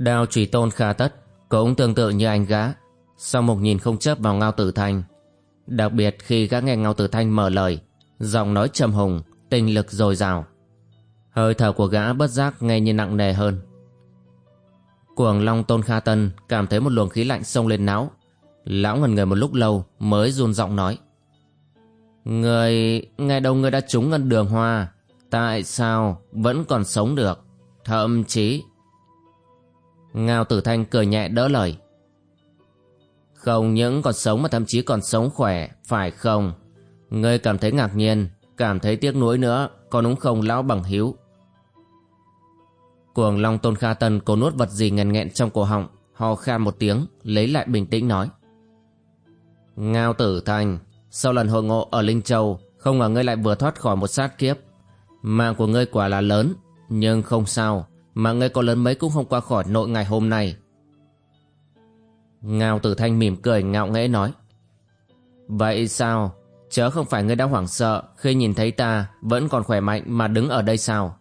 Đao trùy tôn kha tất cũng tương tự như anh gã, sau một nhìn không chấp vào Ngao Tử Thanh. Đặc biệt khi gã nghe Ngao Tử Thanh mở lời, giọng nói trầm hùng, tinh lực dồi dào. Hơi thở của gã bất giác nghe như nặng nề hơn. Cuồng Long Tôn Kha Tân cảm thấy một luồng khí lạnh xông lên não. Lão ngần người một lúc lâu mới run giọng nói. Người, ngày đầu người đã trúng ngân đường hoa, tại sao vẫn còn sống được? Thậm chí Ngao Tử Thanh cười nhẹ đỡ lời. Không những còn sống mà thậm chí còn sống khỏe, phải không? Ngươi cảm thấy ngạc nhiên, cảm thấy tiếc nuối nữa, có đúng không lão bằng hiếu? Cuồng Long Tôn Kha Tân cố nuốt vật gì ngần nghẹn trong cổ họng, ho khan một tiếng, lấy lại bình tĩnh nói. Ngao Tử Thanh, sau lần hội ngộ ở Linh Châu, không ngờ ngươi lại vừa thoát khỏi một sát kiếp. Mạng của ngươi quả là lớn, nhưng không sao, mà ngươi có lớn mấy cũng không qua khỏi nội ngày hôm nay. Ngao tử thanh mỉm cười ngạo nghễ nói, Vậy sao? Chớ không phải ngươi đã hoảng sợ Khi nhìn thấy ta vẫn còn khỏe mạnh Mà đứng ở đây sao?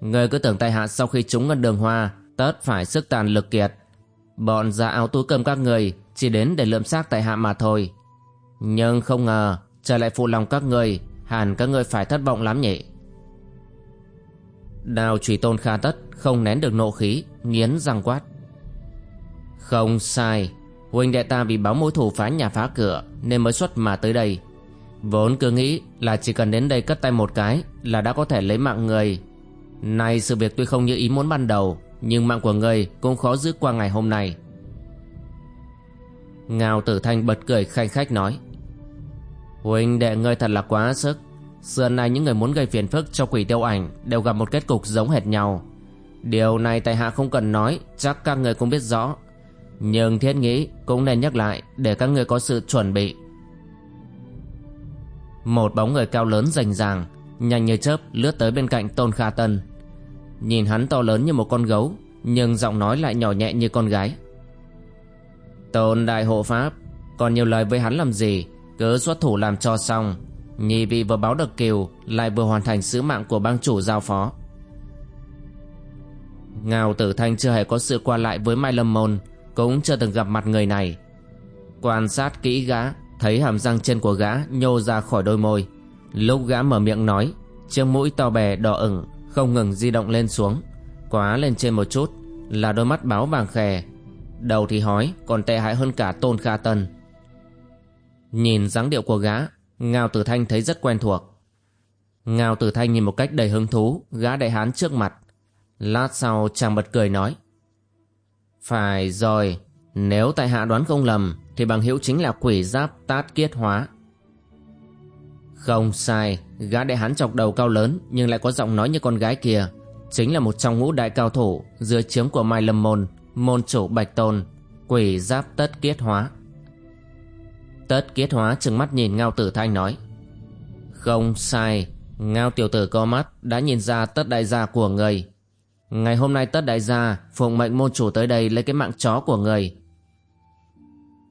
Ngươi cứ tưởng tại hạ sau khi trúng ngân đường hoa, Tất phải sức tàn lực kiệt. Bọn ra áo túi cơm các người Chỉ đến để lượm xác tại hạ mà thôi. Nhưng không ngờ, trở lại phụ lòng các người Hẳn các người phải thất vọng lắm nhỉ? Đào trùy tôn kha tất không nén được nộ khí, nghiến răng quát. Không sai, huynh đệ ta vì báo mối thù phá nhà phá cửa nên mới xuất mà tới đây. Vốn cứ nghĩ là chỉ cần đến đây cất tay một cái là đã có thể lấy mạng người. Nay sự việc tuy không như ý muốn ban đầu, nhưng mạng của người cũng khó giữ qua ngày hôm nay. Ngao tử thanh bật cười khanh khách nói, huynh đệ ngươi thật là quá sức. Xưa nay những người muốn gây phiền phức cho quỷ tiêu ảnh đều gặp một kết cục giống hệt nhau. Điều này tại hạ không cần nói, Chắc các người cũng biết rõ. Nhưng thiết nghĩ cũng nên nhắc lại Để các người có sự chuẩn bị. Một bóng người cao lớn rành ràng, Nhanh như chớp lướt tới bên cạnh Tôn Kha Tân. Nhìn hắn to lớn như một con gấu, Nhưng giọng nói lại nhỏ nhẹ như con gái. Tôn Đại Hộ Pháp, Còn nhiều lời với hắn làm gì? Cứ xuất thủ làm cho xong. Nhị vị vừa báo được kiều, Lại vừa hoàn thành sứ mạng của bang chủ giao phó. Ngao Tử Thanh chưa hề có sự qua lại với Mai Lâm Môn, Cũng chưa từng gặp mặt người này. Quan sát kỹ gã, Thấy hàm răng trên của gã nhô ra khỏi đôi môi. Lúc gã mở miệng nói, Chiếc mũi to bè đỏ ửng Không ngừng di động lên xuống, Quá lên trên một chút, Là đôi mắt báo vàng khè. Đầu thì hói, còn tệ hại hơn cả Tôn Kha Tân. Nhìn dáng điệu của gã, Ngao Tử Thanh thấy rất quen thuộc. Ngao Tử Thanh nhìn một cách đầy hứng thú, Gã đại hán trước mặt. Lát sau chàng bật cười nói, Phải rồi, Nếu tại hạ đoán không lầm, Thì bằng hữu chính là quỷ giáp tát kiết hóa. Không sai, Gã đại hán chọc đầu cao lớn, Nhưng lại có giọng nói như con gái kia, Chính là một trong ngũ đại cao thủ Dưới chiếm của Mai Lâm Môn Môn chủ Bạch Tôn, Quỷ giáp tất kiết hóa. Tất kiết hóa trừng mắt nhìn Ngao Tử Thanh nói, Không sai, Ngao tiểu tử co mắt Đã nhìn ra tất đại gia của người Ngày hôm nay tất đại gia Phụng mệnh môn chủ tới đây lấy cái mạng chó của người.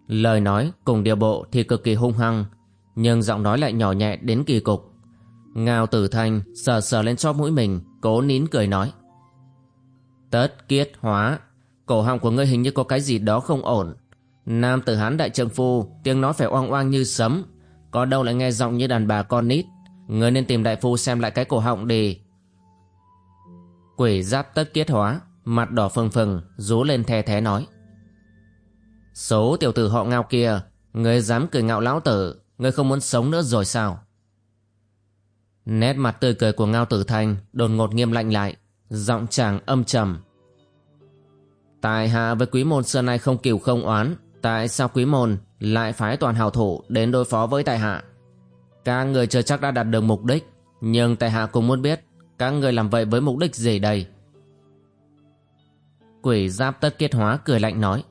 Lời nói cùng điều bộ thì cực kỳ hung hăng, Nhưng giọng nói lại nhỏ nhẹ đến kỳ cục. Ngao tử thanh sờ sờ lên chóp mũi mình, Cố nín cười nói. Tất kiết hóa, Cổ họng của ngươi hình như có cái gì đó không ổn. Nam tử hán đại trượng phu, Tiếng nói phải oang oang như sấm. Có đâu lại nghe giọng như đàn bà con nít. Ngươi nên tìm đại phu xem lại cái cổ họng đi. Quỷ giáp tất kiết hóa, Mặt đỏ phừng phừng, Rú lên the thế nói. Số tiểu tử họ ngao kia Người dám cười ngạo lão tử Người không muốn sống nữa rồi sao? Nét mặt tươi cười của ngao tử thanh Đột ngột nghiêm lạnh lại, Giọng chàng âm trầm. Tại hạ với quý môn xưa nay không kiều không oán, Tại sao quý môn Lại phái toàn hào thủ đến đối phó với tại hạ? Các người chưa chắc đã đạt được mục đích, Nhưng tại hạ cũng muốn biết các người làm vậy với mục đích gì đây? Quỷ giáp tất kết hóa cười lạnh nói.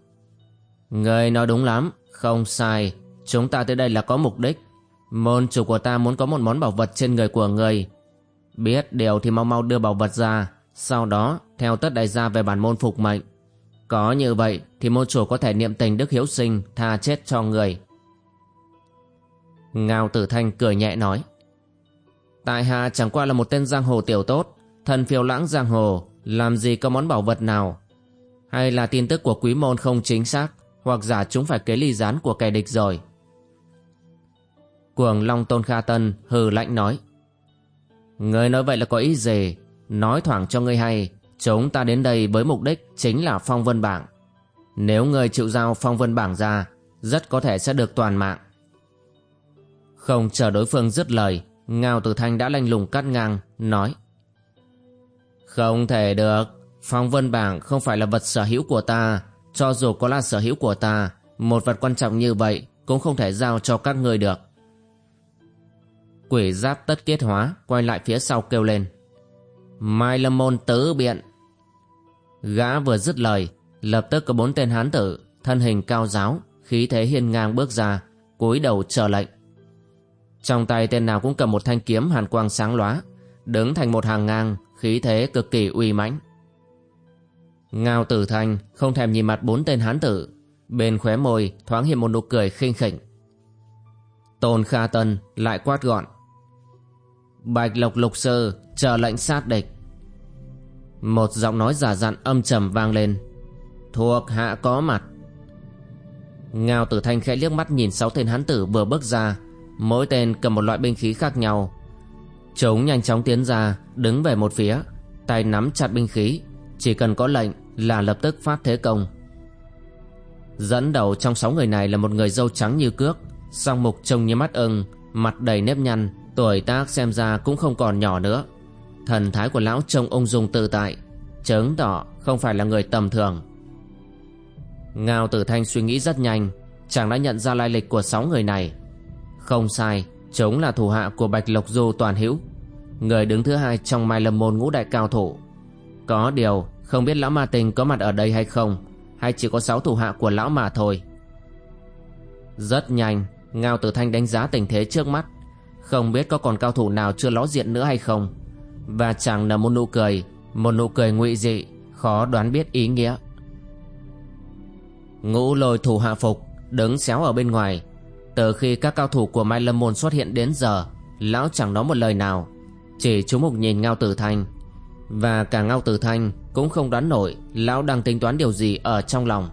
Người nói đúng lắm, Không sai. Chúng ta tới đây là có mục đích. Môn chủ của ta muốn có một món bảo vật trên người của người. Biết điều thì mau mau đưa bảo vật ra. Sau đó, theo tất đại gia về bản môn phục mệnh. Có như vậy thì môn chủ có thể niệm tình đức hiếu sinh Tha chết cho người. Ngao tử thanh cười nhẹ nói. Tại hạ chẳng qua là một tên giang hồ tiểu tốt, Thần phiêu lãng giang hồ, Làm gì có món bảo vật nào? Hay là tin tức của quý môn không chính xác, Hoặc giả chúng phải kế ly gián của kẻ địch rồi? Cuồng Long Tôn Kha Tân hừ lạnh nói, Người nói vậy là có ý gì? Nói thoảng cho ngươi hay, Chúng ta đến đây với mục đích Chính là phong vân bảng. Nếu người chịu giao phong vân bảng ra, Rất có thể sẽ được toàn mạng. Không chờ đối phương dứt lời Ngao Tử Thanh đã lanh lùng cắt ngang, Nói, Không thể được. Phong vân bảng không phải là vật sở hữu của ta. Cho dù có là sở hữu của ta, Một vật quan trọng như vậy Cũng không thể giao cho các ngươi được. Quỷ giáp tất kết hóa, Quay lại phía sau kêu lên, Mai lâm môn tứ biện. Gã vừa dứt lời, Lập tức có bốn tên hán tử, Thân hình cao giáo, Khí thế hiên ngang bước ra, cúi đầu chờ lệnh. Trong tay tên nào cũng cầm một thanh kiếm hàn quang sáng lóa, Đứng thành một hàng ngang, Khí thế cực kỳ uy mãnh. Ngao tử thanh Không thèm nhìn mặt bốn tên hán tử, Bên khóe môi thoáng hiện một nụ cười khinh khỉnh. Tôn Kha Tân lại quát gọn, Bạch Lộc Lục Sư chờ lệnh sát địch. Một giọng nói giả dặn âm trầm vang lên, Thuộc hạ có mặt. Ngao tử thanh khẽ liếc mắt nhìn sáu tên hán tử vừa bước ra Mỗi tên cầm một loại binh khí khác nhau. Chúng nhanh chóng tiến ra, Đứng về một phía, Tay nắm chặt binh khí. Chỉ cần có lệnh là lập tức phát thế công. Dẫn đầu trong sáu người này là một người dâu trắng như cước, Song mục trông như mắt ưng, Mặt đầy nếp nhăn, Tuổi tác xem ra cũng không còn nhỏ nữa. Thần thái của lão trông ung dung tự tại Chứng tỏ không phải là người tầm thường. Ngao tử thanh suy nghĩ rất nhanh, Chàng đã nhận ra lai lịch của sáu người này. Không sai Chúng là thủ hạ của Bạch Lộc Du toàn hữu. Người đứng thứ hai trong mai lâm môn ngũ đại cao thủ. Có điều, Không biết lão ma tình có mặt ở đây hay không, Hay chỉ có sáu thủ hạ của lão mà thôi. Rất nhanh, Ngao tử thanh đánh giá tình thế trước mắt. Không biết có còn cao thủ nào chưa ló diện nữa hay không. Và chàng nở một nụ cười, Một nụ cười ngụy dị, Khó đoán biết ý nghĩa. Ngũ lôi thủ hạ phục, Đứng xéo ở bên ngoài. Từ khi các cao thủ của Mai Lâm Môn xuất hiện đến giờ Lão chẳng nói một lời nào Chỉ chú mục nhìn Ngao Tử Thanh Và cả Ngao Tử Thanh Cũng không đoán nổi Lão đang tính toán điều gì ở trong lòng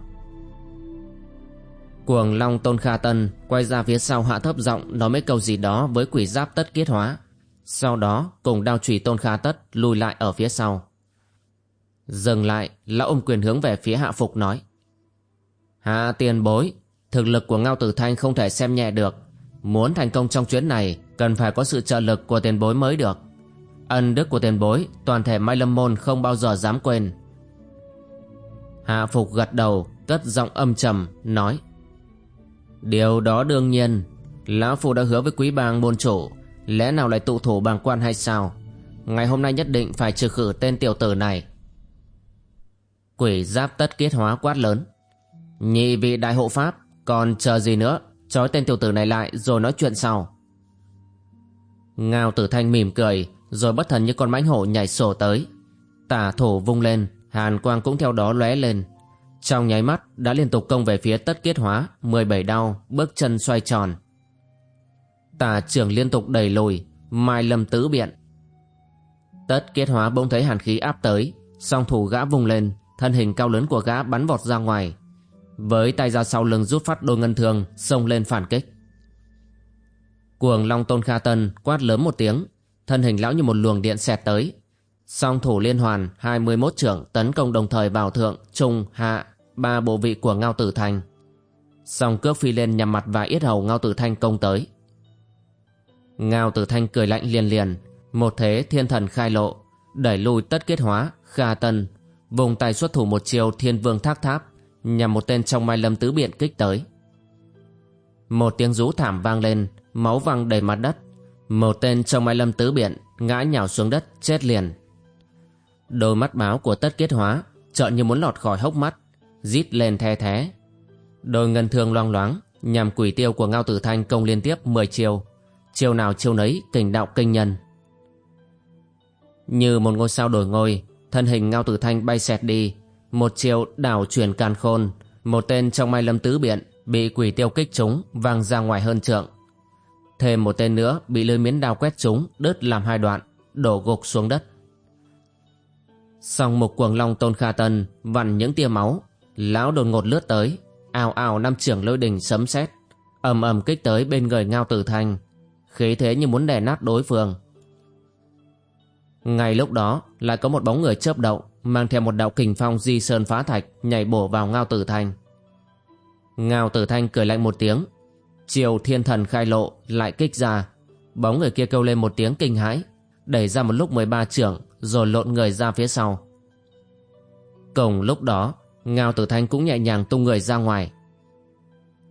Cuồng Long Tôn Kha Tân quay ra phía sau hạ thấp giọng nói mấy câu gì đó với quỷ giáp tất kết hóa. Sau đó cùng đao trùy Tôn Kha Tất lùi lại ở phía sau. Dừng lại, lão ôm quyền hướng về phía hạ phục nói. Hạ tiền bối, thực lực của Ngao Tử Thanh không thể xem nhẹ được. Muốn thành công trong chuyến này cần phải có sự trợ lực của tiền bối mới được. Ân đức của tiền bối toàn thể Mai Lâm Môn không bao giờ dám quên. Hạ Phục gật đầu, cất giọng âm trầm, nói. Điều đó đương nhiên Lão Phu đã hứa với quý bang môn chủ Lẽ nào lại tụ thủ bàng quan hay sao Ngày hôm nay nhất định phải trừ khử tên tiểu tử này Quỷ giáp tất kết hóa quát lớn Nhị vị đại hộ pháp còn chờ gì nữa? Trói tên tiểu tử này lại rồi nói chuyện sau. Ngao tử thanh mỉm cười, Rồi bất thần như con mãnh hổ nhảy sổ tới. Tả thủ vung lên, Hàn quang cũng theo đó lóe lên. Trong nháy mắt, đã liên tục công về phía tất kết hóa 17 đao, bước chân xoay tròn. Tả trưởng liên tục đẩy lùi, Mai lâm tứ biện. Tất kết hóa bỗng thấy hàn khí áp tới, song thủ gã vùng lên, Thân hình cao lớn của gã bắn vọt ra ngoài. Với tay ra sau lưng rút phát đôi ngân thường Xông lên phản kích Cuồng Long Tôn Kha Tân quát lớn một tiếng Thân hình lão như một luồng điện xẹt tới Song thủ liên hoàn 21 trưởng tấn công đồng thời vào thượng, trung, hạ ba bộ vị của Ngao Tử Thanh. Song cước phi lên nhằm mặt và yết hầu Ngao Tử Thanh công tới. Ngao Tử Thanh cười lạnh liền liền, một thế thiên thần khai lộ, đẩy lùi tất kết hóa, kha tân, vùng tay xuất thủ một chiều thiên vương thác tháp, nhằm một tên trong mai lâm tứ biện kích tới. Một tiếng rú thảm vang lên, máu văng đầy mặt đất. Một tên trong mai lâm tứ biện, ngã nhào xuống đất chết liền. Đôi mắt báo của tất kết hóa trợn như muốn lọt khỏi hốc mắt rít lên the thế đôi ngân thương loang loáng nhằm quỷ tiêu của ngao tử thanh công liên tiếp 10 chiều. Chiều nào chiều nấy kình đạo kinh nhân. Như một ngôi sao đổi ngôi thân hình ngao tử thanh bay xẹt đi một chiều đảo chuyển càn khôn. Một tên trong mai lâm tứ biện bị quỷ tiêu kích trúng văng ra ngoài hơn trượng. Thêm một tên nữa bị lưới miến đao quét trúng đứt làm hai đoạn, đổ gục xuống đất. Song một cuồng long tôn kha tân vặn những tia máu, lão đột ngột lướt tới, ào ào năm trưởng lôi đình sấm sét, ầm ầm kích tới bên người ngao tử thanh khí thế như muốn đè nát đối phương. Ngay lúc đó, lại có một bóng người chớp động mang theo một đạo kình phong di sơn phá thạch, nhảy bổ vào ngao tử thanh ngao tử thanh cười lạnh một tiếng. Chiều thiên thần khai lộ, lại kích ra. Bóng người kia kêu lên một tiếng kinh hãi, đẩy ra một lúc 13 trưởng, rồi lộn người ra phía sau. Cùng lúc đó, ngao tử thanh cũng nhẹ nhàng tung người ra ngoài.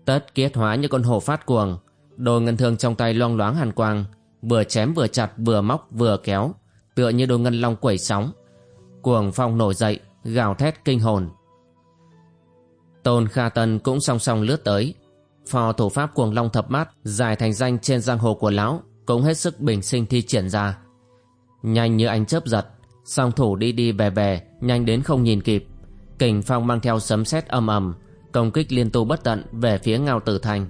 Tất kiết hóa như con hổ phát cuồng, đôi ngân thương trong tay loang loáng hàn quang, vừa chém vừa chặt, vừa móc vừa kéo, tựa như đôi ngân long quẩy sóng cuồng phong nổi dậy, gào thét kinh hồn. Tôn kha tân cũng song song lướt tới. Phò thủ pháp cuồng long thập mắt dài thành danh trên giang hồ của lão, cũng hết sức bình sinh thi triển ra. Nhanh như anh chớp giật, song thủ đi đi về về nhanh đến không nhìn kịp. Kình phong mang theo sấm sét âm ầm, công kích liên tu bất tận về phía ngao tử thành.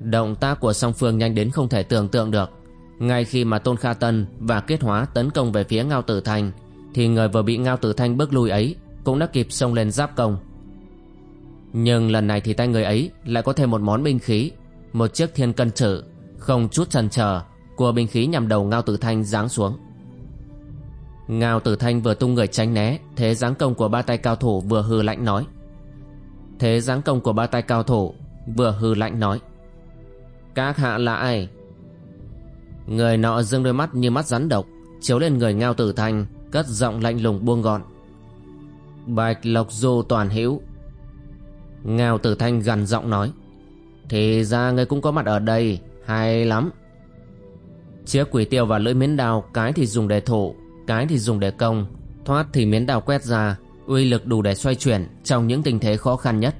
Động tác của song phương nhanh đến không thể tưởng tượng được. Ngay khi mà tôn kha tân và kết hóa tấn công về phía ngao tử thành thì người vừa bị ngao tử thanh bước lui ấy cũng đã kịp xông lên giáp công. Nhưng lần này thì tay người ấy lại có thêm một món binh khí, một chiếc thiên cân trử không chút chần chờ của binh khí nhằm đầu ngao tử thanh giáng xuống. Ngao tử thanh vừa tung người tránh né, thế giáng công của ba tay cao thủ vừa hư lạnh nói. Thế giáng công của ba tay cao thủ vừa hư lạnh nói. Các hạ là ai? Người nọ dương đôi mắt như mắt rắn độc, chiếu lên người ngao tử thanh cất giọng lạnh lùng buông gọn. Bạch lộc du toàn hữu. Ngao tử thanh gằn giọng nói. Thì ra ngươi cũng có mặt ở đây, hay lắm. Chiếc quỷ tiêu và lưỡi miến đao cái thì dùng để thủ cái thì dùng để công. Thoát thì miến đao quét ra, uy lực đủ để xoay chuyển trong những tình thế khó khăn nhất.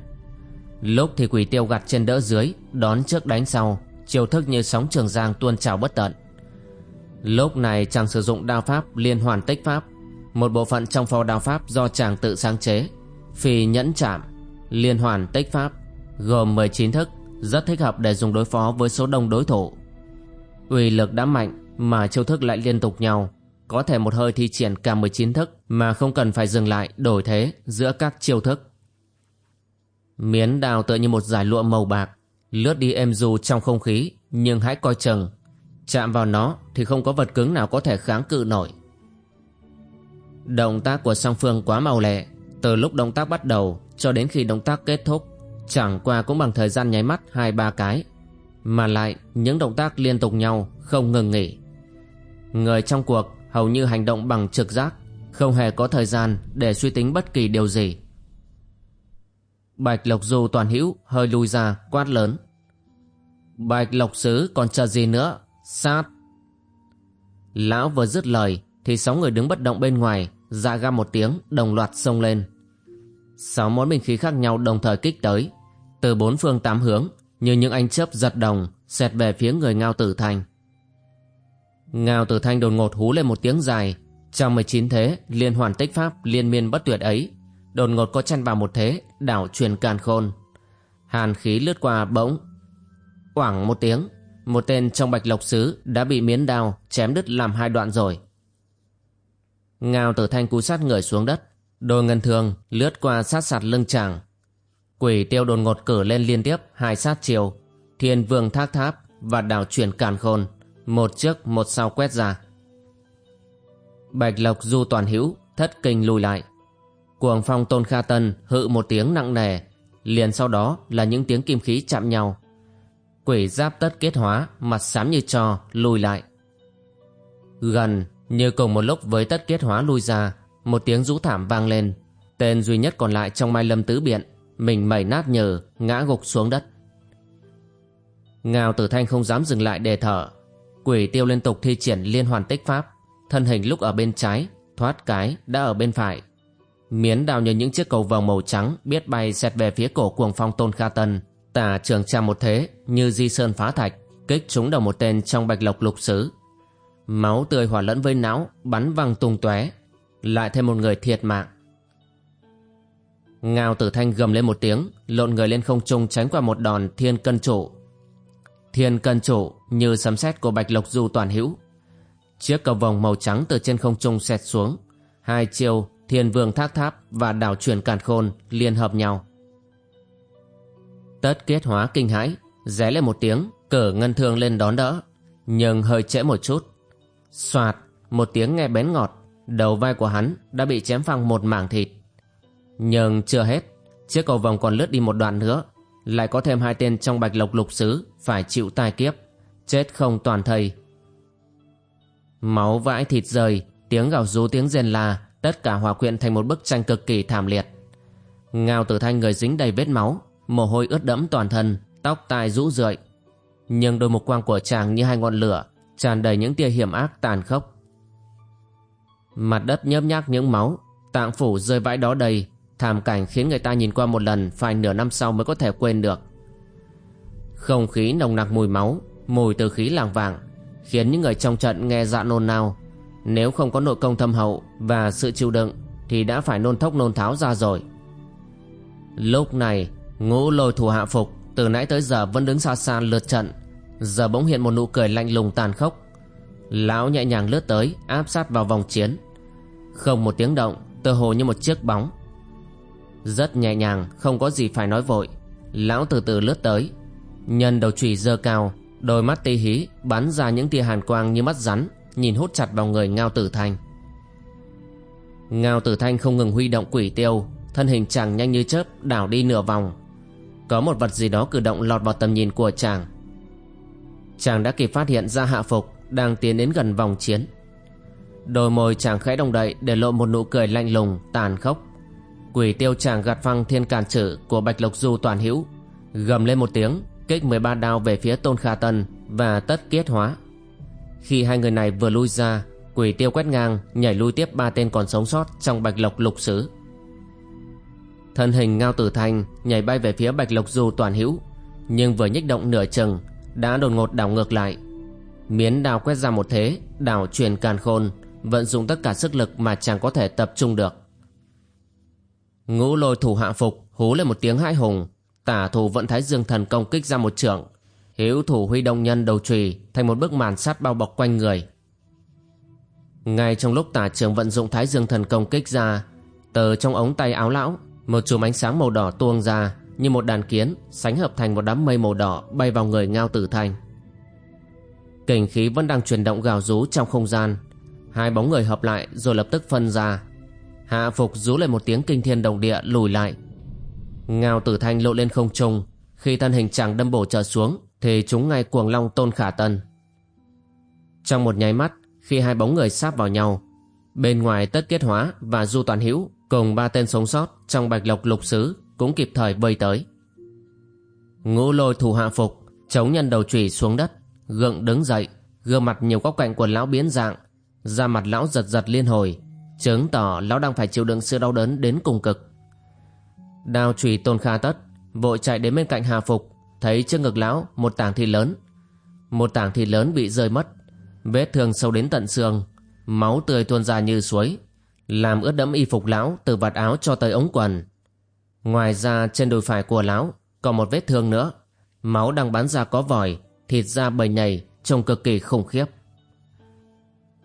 Lúc thì quỷ tiêu gặt trên đỡ dưới, đón trước đánh sau, chiêu thức như sóng trường giang tuôn trào bất tận lúc này chàng sử dụng đao pháp liên hoàn tích pháp, một bộ phận trong phò đao pháp do chàng tự sáng chế. Phi nhẫn chạm, liên hoàn tích pháp, gồm 19 thức, rất thích hợp để dùng đối phó với số đông đối thủ. Uy lực đã mạnh mà chiêu thức lại liên tục nhau, có thể một hơi thi triển cả 19 thức mà không cần phải dừng lại đổi thế giữa các chiêu thức. Miến đào tựa như một giải lụa màu bạc, lướt đi êm du trong không khí, nhưng hãy coi chừng chạm vào nó thì không có vật cứng nào có thể kháng cự nổi. Động tác của song phương quá màu lẹ, từ lúc động tác bắt đầu cho đến khi động tác kết thúc, chẳng qua cũng bằng thời gian nháy mắt hai ba cái, mà lại những động tác liên tục nhau không ngừng nghỉ. Người trong cuộc hầu như hành động bằng trực giác, không hề có thời gian để suy tính bất kỳ điều gì. Bạch lộc du toàn hữu hơi lui ra, quát lớn. Bạch lộc sứ còn chờ gì nữa? Sát. Lão vừa dứt lời, thì sáu người đứng bất động bên ngoài dạ ga một tiếng, đồng loạt xông lên. Sáu món binh khí khác nhau đồng thời kích tới. Từ bốn phương tám hướng, như những anh chớp giật đồng, xẹt về phía người ngao tử thanh ngao tử thanh đột ngột hú lên một tiếng dài. Trong mười chín thế, liên hoàn tích pháp, liên miên bất tuyệt ấy, đột ngột có chăn vào một thế, đảo truyền càn khôn. Hàn khí lướt qua bỗng, Quảng một tiếng một tên trong bạch lộc sứ đã bị miến đao chém đứt làm hai đoạn rồi. Ngao tử thanh cú sát người xuống đất, đôi ngân thường lướt qua sát sạt lưng chàng. Quỷ tiêu đột ngột cử lên liên tiếp hai sát chiều, thiên vương thác tháp và đảo chuyển càn khôn, một trước một sau quét ra. Bạch lộc du toàn hữu thất kinh lùi lại. Cuồng phong tôn kha tân hự một tiếng nặng nề, liền sau đó là những tiếng kim khí chạm nhau quỷ giáp tất kết hóa, mặt xám như cho, lùi lại. Gần như cùng một lúc với tất kết hóa lui ra, một tiếng rũ thảm vang lên. Tên duy nhất còn lại trong mai lâm tứ biện, mình mẩy nát nhờ, ngã gục xuống đất. Ngao tử thanh không dám dừng lại đề thở. Quỷ tiêu liên tục thi triển liên hoàn tích pháp, Thân hình lúc ở bên trái, Thoát cái đã ở bên phải. Miến đào như những chiếc cầu vòng màu trắng Biết bay xẹt về phía cổ cuồng phong tôn kha tân. Tả trường tra một thế Như di sơn phá thạch, Kích trúng đầu một tên trong bạch lộc lục xứ. Máu tươi hòa lẫn với não, Bắn văng tung tóe, Lại thêm một người thiệt mạng. Ngao tử thanh gầm lên một tiếng, Lộn người lên không trung tránh qua một đòn thiên cân trụ. Thiên cân trụ như sấm sét của bạch lộc du toàn hữu. Chiếc cầu vòng màu trắng từ trên không trung xẹt xuống, Hai chiêu thiên vương thác tháp và đảo chuyển càn khôn liên hợp nhau. Tất kết hóa kinh hãi Ré lên một tiếng Cử ngân thương lên đón đỡ, Nhưng hơi trễ một chút. Xoạt, Một tiếng nghe bén ngọt, Đầu vai của hắn đã bị chém phăng một mảng thịt. Nhưng chưa hết, Chiếc cầu vòng còn lướt đi một đoạn nữa, Lại có thêm hai tên trong bạch lộc lục xứ Phải chịu tai kiếp, Chết không toàn thây. Máu vãi thịt rời, Tiếng gào rú tiếng rên la, Tất cả hòa quyện thành một bức tranh cực kỳ thảm liệt. Ngao tử thanh người dính đầy vết máu Mồ hôi ướt đẫm toàn thân, Tóc tai rũ rượi. Nhưng đôi mục quang của chàng như hai ngọn lửa, tràn đầy những tia hiểm ác tàn khốc. Mặt đất nhấp nhác những máu, tạng phủ rơi vãi đó đầy. Thảm cảnh khiến người ta nhìn qua một lần phải nửa năm sau mới có thể quên được. Không khí nồng nặc mùi máu, mùi từ khí làng vàng, khiến những người trong trận nghe dạ nôn nao. Nếu không có nội công thâm hậu và sự chịu đựng thì đã phải nôn thốc nôn tháo ra rồi. Lúc này ngũ lôi thủ hạ phục, từ nãy tới giờ vẫn đứng xa xa lượt trận. Giờ bỗng hiện một nụ cười lạnh lùng tàn khốc. Lão nhẹ nhàng lướt tới, áp sát vào vòng chiến. Không một tiếng động tơ hồ như một chiếc bóng. Rất nhẹ nhàng, không có gì phải nói vội. Lão từ từ lướt tới. Nhân đầu chùy dơ cao, đôi mắt tê hí, bắn ra những tia hàn quang như mắt rắn, nhìn hút chặt vào người ngao tử thanh. Ngao tử thanh không ngừng huy động quỷ tiêu, thân hình chàng nhanh như chớp đảo đi nửa vòng có một vật gì đó cử động lọt vào tầm nhìn của chàng. Chàng đã kịp phát hiện ra hạ phục đang tiến đến gần vòng chiến. Đôi môi chàng khẽ động đậy để lộ một nụ cười lạnh lùng, tàn khốc. Quỷ tiêu chàng gạt phăng thiên càn trử của bạch lộc du toàn hữu, gầm lên một tiếng, kích 13 đao về phía tôn kha tân và tất kiết hóa. Khi hai người này vừa lui ra, quỷ tiêu quét ngang, nhảy lui tiếp ba tên còn sống sót trong bạch lộc lục xứ thân hình ngao tử thanh nhảy bay về phía bạch lộc du toàn hữu, nhưng vừa nhích động nửa chừng, đã đột ngột đảo ngược lại. Miến đào quét ra một thế, đảo truyền càn khôn, vận dụng tất cả sức lực mà chàng có thể tập trung được. Ngũ lôi thủ hạ phục hú lên một tiếng hãi hùng, tả thủ vận thái dương thần công kích ra một trượng, hữu thủ huy động nhân đầu trùy thành một bức màn sắt bao bọc quanh người. Ngay trong lúc tả trường vận dụng thái dương thần công kích ra từ trong ống tay áo lão một chùm ánh sáng màu đỏ tuông ra như một đàn kiến, sánh hợp thành một đám mây màu đỏ bay vào người ngao tử thanh kình khí vẫn đang chuyển động gào rú trong không gian. Hai bóng người hợp lại rồi lập tức phân ra. Hạ phục rú lên một tiếng kinh thiên động địa lùi lại. Ngao tử thanh lộ lên không trung. Khi thân hình chàng đâm bổ trở xuống, thì chúng ngay cuồng long tôn khả tân. Trong một nháy mắt, khi hai bóng người sáp vào nhau, bên ngoài tất kết hóa và du toàn hữu cùng ba tên sống sót trong bạch lộc lục xứ cũng kịp thời vây tới. Ngũ lôi thủ hạ phục, chống nhân đầu chùy xuống đất, gượng đứng dậy, gương mặt nhiều góc cạnh của lão biến dạng, da mặt lão giật giật liên hồi, chứng tỏ lão đang phải chịu đựng sự đau đớn đến cùng cực. Đao chùy tôn kha tất, vội chạy đến bên cạnh hà phục, thấy trước ngực lão một tảng thịt lớn. Một tảng thịt lớn bị rơi mất, vết thương sâu đến tận xương, máu tươi tuôn ra như suối làm ướt đẫm y phục lão, từ vạt áo cho tới ống quần. Ngoài ra, trên đùi phải của lão còn một vết thương nữa. Máu đang bắn ra có vòi, thịt da bầy nhầy, trông cực kỳ khủng khiếp.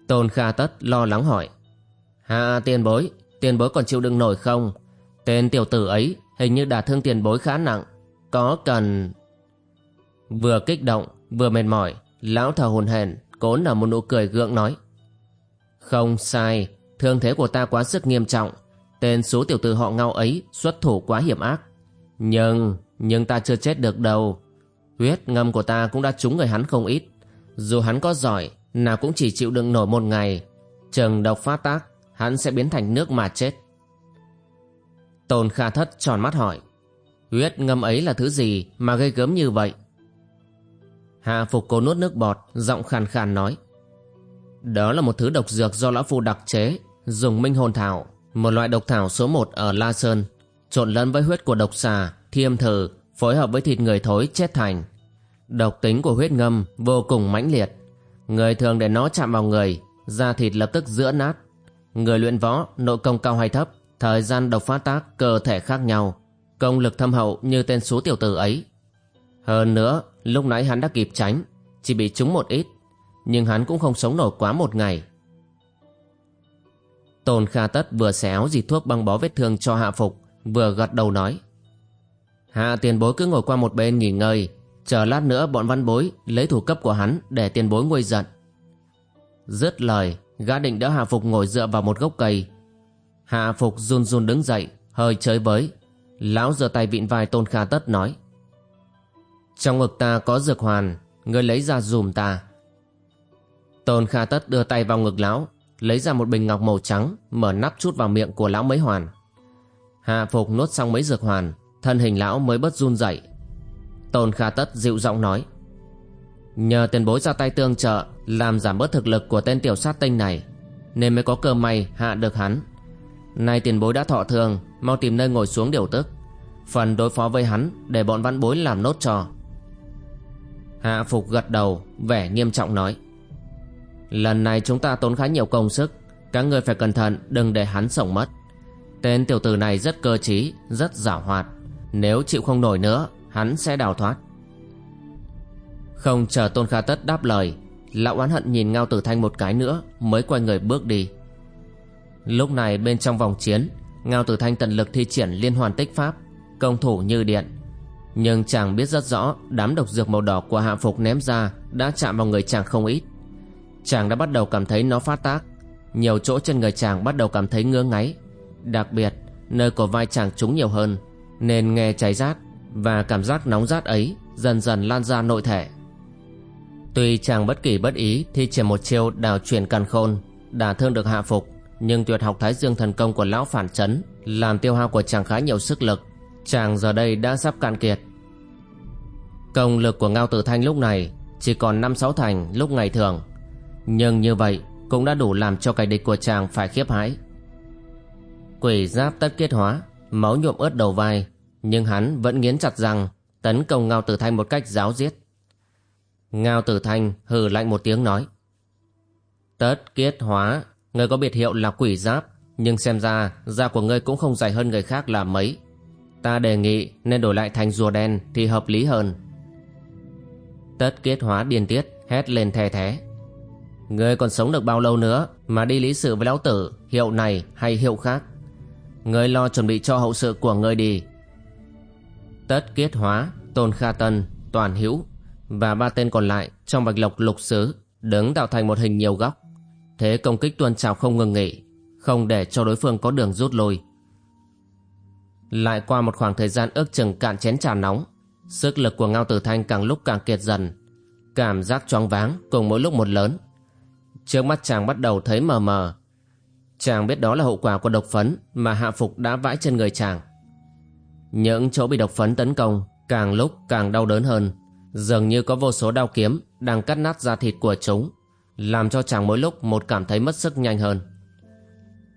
Tôn kha tất lo lắng hỏi hạ tiền bối tiền bối còn chịu đựng nổi không? Tên tiểu tử ấy hình như đả thương tiền bối khá nặng, có cần vừa kích động, vừa mệt mỏi, lão thở hồn hển, cố nở một nụ cười gượng nói, không sai thương thế của ta quá sức nghiêm trọng. Tên số tiểu tử họ ngao ấy xuất thủ quá hiểm ác. Nhưng nhưng ta chưa chết được đâu. Huyết ngâm của ta cũng đã trúng người hắn không ít. Dù hắn có giỏi nào cũng chỉ chịu đựng nổi một ngày. Chừng độc phát tác hắn sẽ biến thành nước mà chết. Tôn kha thất tròn mắt hỏi huyết ngâm ấy là thứ gì mà gây gớm như vậy? Hạ Phục cố nuốt nước bọt, giọng khàn khàn nói. Đó là một thứ độc dược do lão phu đặc chế, dùng minh hồn thảo, một loại độc thảo số 1 ở La Sơn, trộn lẫn với huyết của độc xà, thiêm thử, phối hợp với thịt người thối chết thành. Độc tính của huyết ngâm vô cùng mãnh liệt. Người thường để nó chạm vào người, da thịt lập tức giữa nát. Người luyện võ, nội công cao hay thấp, thời gian độc phát tác, cơ thể khác nhau. Công lực thâm hậu như tên số tiểu tử ấy. Hơn nữa, lúc nãy hắn đã kịp tránh, chỉ bị trúng một ít, nhưng hắn cũng không sống nổi quá một ngày. Tôn Kha Tất vừa xé áo dịt thuốc băng bó vết thương cho Hạ Phục, vừa gật đầu nói. Hạ tiền bối cứ ngồi qua một bên nghỉ ngơi, chờ lát nữa bọn văn bối lấy thủ cấp của hắn để tiền bối nguôi giận. Dứt lời, gã định đỡ Hạ Phục ngồi dựa vào một gốc cây. Hạ Phục run run đứng dậy, hơi chơi với. Lão giơ tay vịn vai Tôn Kha Tất nói. Trong ngực ta có dược hoàn, ngươi lấy ra dùm ta. Tôn Kha Tất đưa tay vào ngực lão, lấy ra một bình ngọc màu trắng, mở nắp chút vào miệng của lão mấy hoàn. Hạ Phục nuốt xong mấy dược hoàn, thân hình lão mới bớt run dậy. Tôn Kha Tất dịu giọng nói. Nhờ tiền bối ra tay tương trợ, làm giảm bớt thực lực của tên tiểu sát tinh này, nên mới có cơ may hạ được hắn. Nay tiền bối đã thọ thường mau tìm nơi ngồi xuống điều tức. Phần đối phó với hắn để bọn văn bối làm nốt cho. Hạ Phục gật đầu, vẻ nghiêm trọng nói. Lần này chúng ta tốn khá nhiều công sức, các người phải cẩn thận đừng để hắn sống mất. Tên tiểu tử này rất cơ trí, rất giảo hoạt. Nếu chịu không nổi nữa, hắn sẽ đào thoát. Không chờ Tôn Kha Tất đáp lời, lão oán hận nhìn Ngao Tử Thanh một cái nữa mới quay người bước đi. Lúc này bên trong vòng chiến, Ngao Tử Thanh tận lực thi triển liên hoàn tích pháp, công thủ như điện, nhưng chàng biết rất rõ đám độc dược màu đỏ của hạ phục ném ra đã chạm vào người chàng không ít. Chàng đã bắt đầu cảm thấy nó phát tác. Nhiều chỗ trên người chàng bắt đầu cảm thấy ngứa ngáy. Đặc biệt, nơi cổ vai chàng trúng nhiều hơn, nên nghe cháy rát và cảm giác nóng rát ấy dần dần lan ra nội thể. Tuy chàng bất kỳ bất ý thì chỉ một chiêu đào chuyển càn khôn, đả thương được hạ phục, nhưng tuyệt học thái dương thần công của lão phản chấn làm tiêu hao của chàng khá nhiều sức lực Chàng giờ đây đã sắp cạn kiệt Công lực của Ngao Tử Thanh lúc này Chỉ còn năm sáu thành lúc ngày thường nhưng như vậy Cũng đã đủ làm cho cái địch của chàng phải khiếp hãi Quỷ giáp tất kết hóa, Máu nhuộm ướt đầu vai, Nhưng hắn vẫn nghiến chặt răng, Tấn công Ngao Tử Thanh một cách giáo giết Ngao Tử Thanh hừ lạnh một tiếng nói, Tất kết hóa Người có biệt hiệu là quỷ giáp, Nhưng xem ra Da của ngươi cũng không dày hơn người khác là mấy Ta đề nghị nên đổi lại thành rùa đen thì hợp lý hơn. Tất kết hóa điên tiết, hét lên thè thé. Ngươi còn sống được bao lâu nữa mà đi lý sự với lão tử hiệu này hay hiệu khác. Ngươi lo chuẩn bị cho hậu sự của ngươi đi. Tất kết hóa, Tôn Kha Tân, Toàn Hữu và ba tên còn lại trong bạch lộc lục xứ đứng tạo thành một hình nhiều góc. Thế công kích tuôn trào không ngừng nghỉ, không để cho đối phương có đường rút lui. Lại qua một khoảng thời gian ước chừng cạn chén trà nóng Sức lực của Ngao Tử Thanh càng lúc càng kiệt dần Cảm giác choáng váng cùng mỗi lúc một lớn Trước mắt chàng bắt đầu thấy mờ mờ. Chàng biết đó là hậu quả của độc phấn Mà hạ phục đã vãi trên người chàng. Những chỗ bị độc phấn tấn công Càng lúc càng đau đớn hơn. Dường như có vô số đao kiếm Đang cắt nát da thịt của chúng, Làm cho chàng mỗi lúc một cảm thấy mất sức nhanh hơn.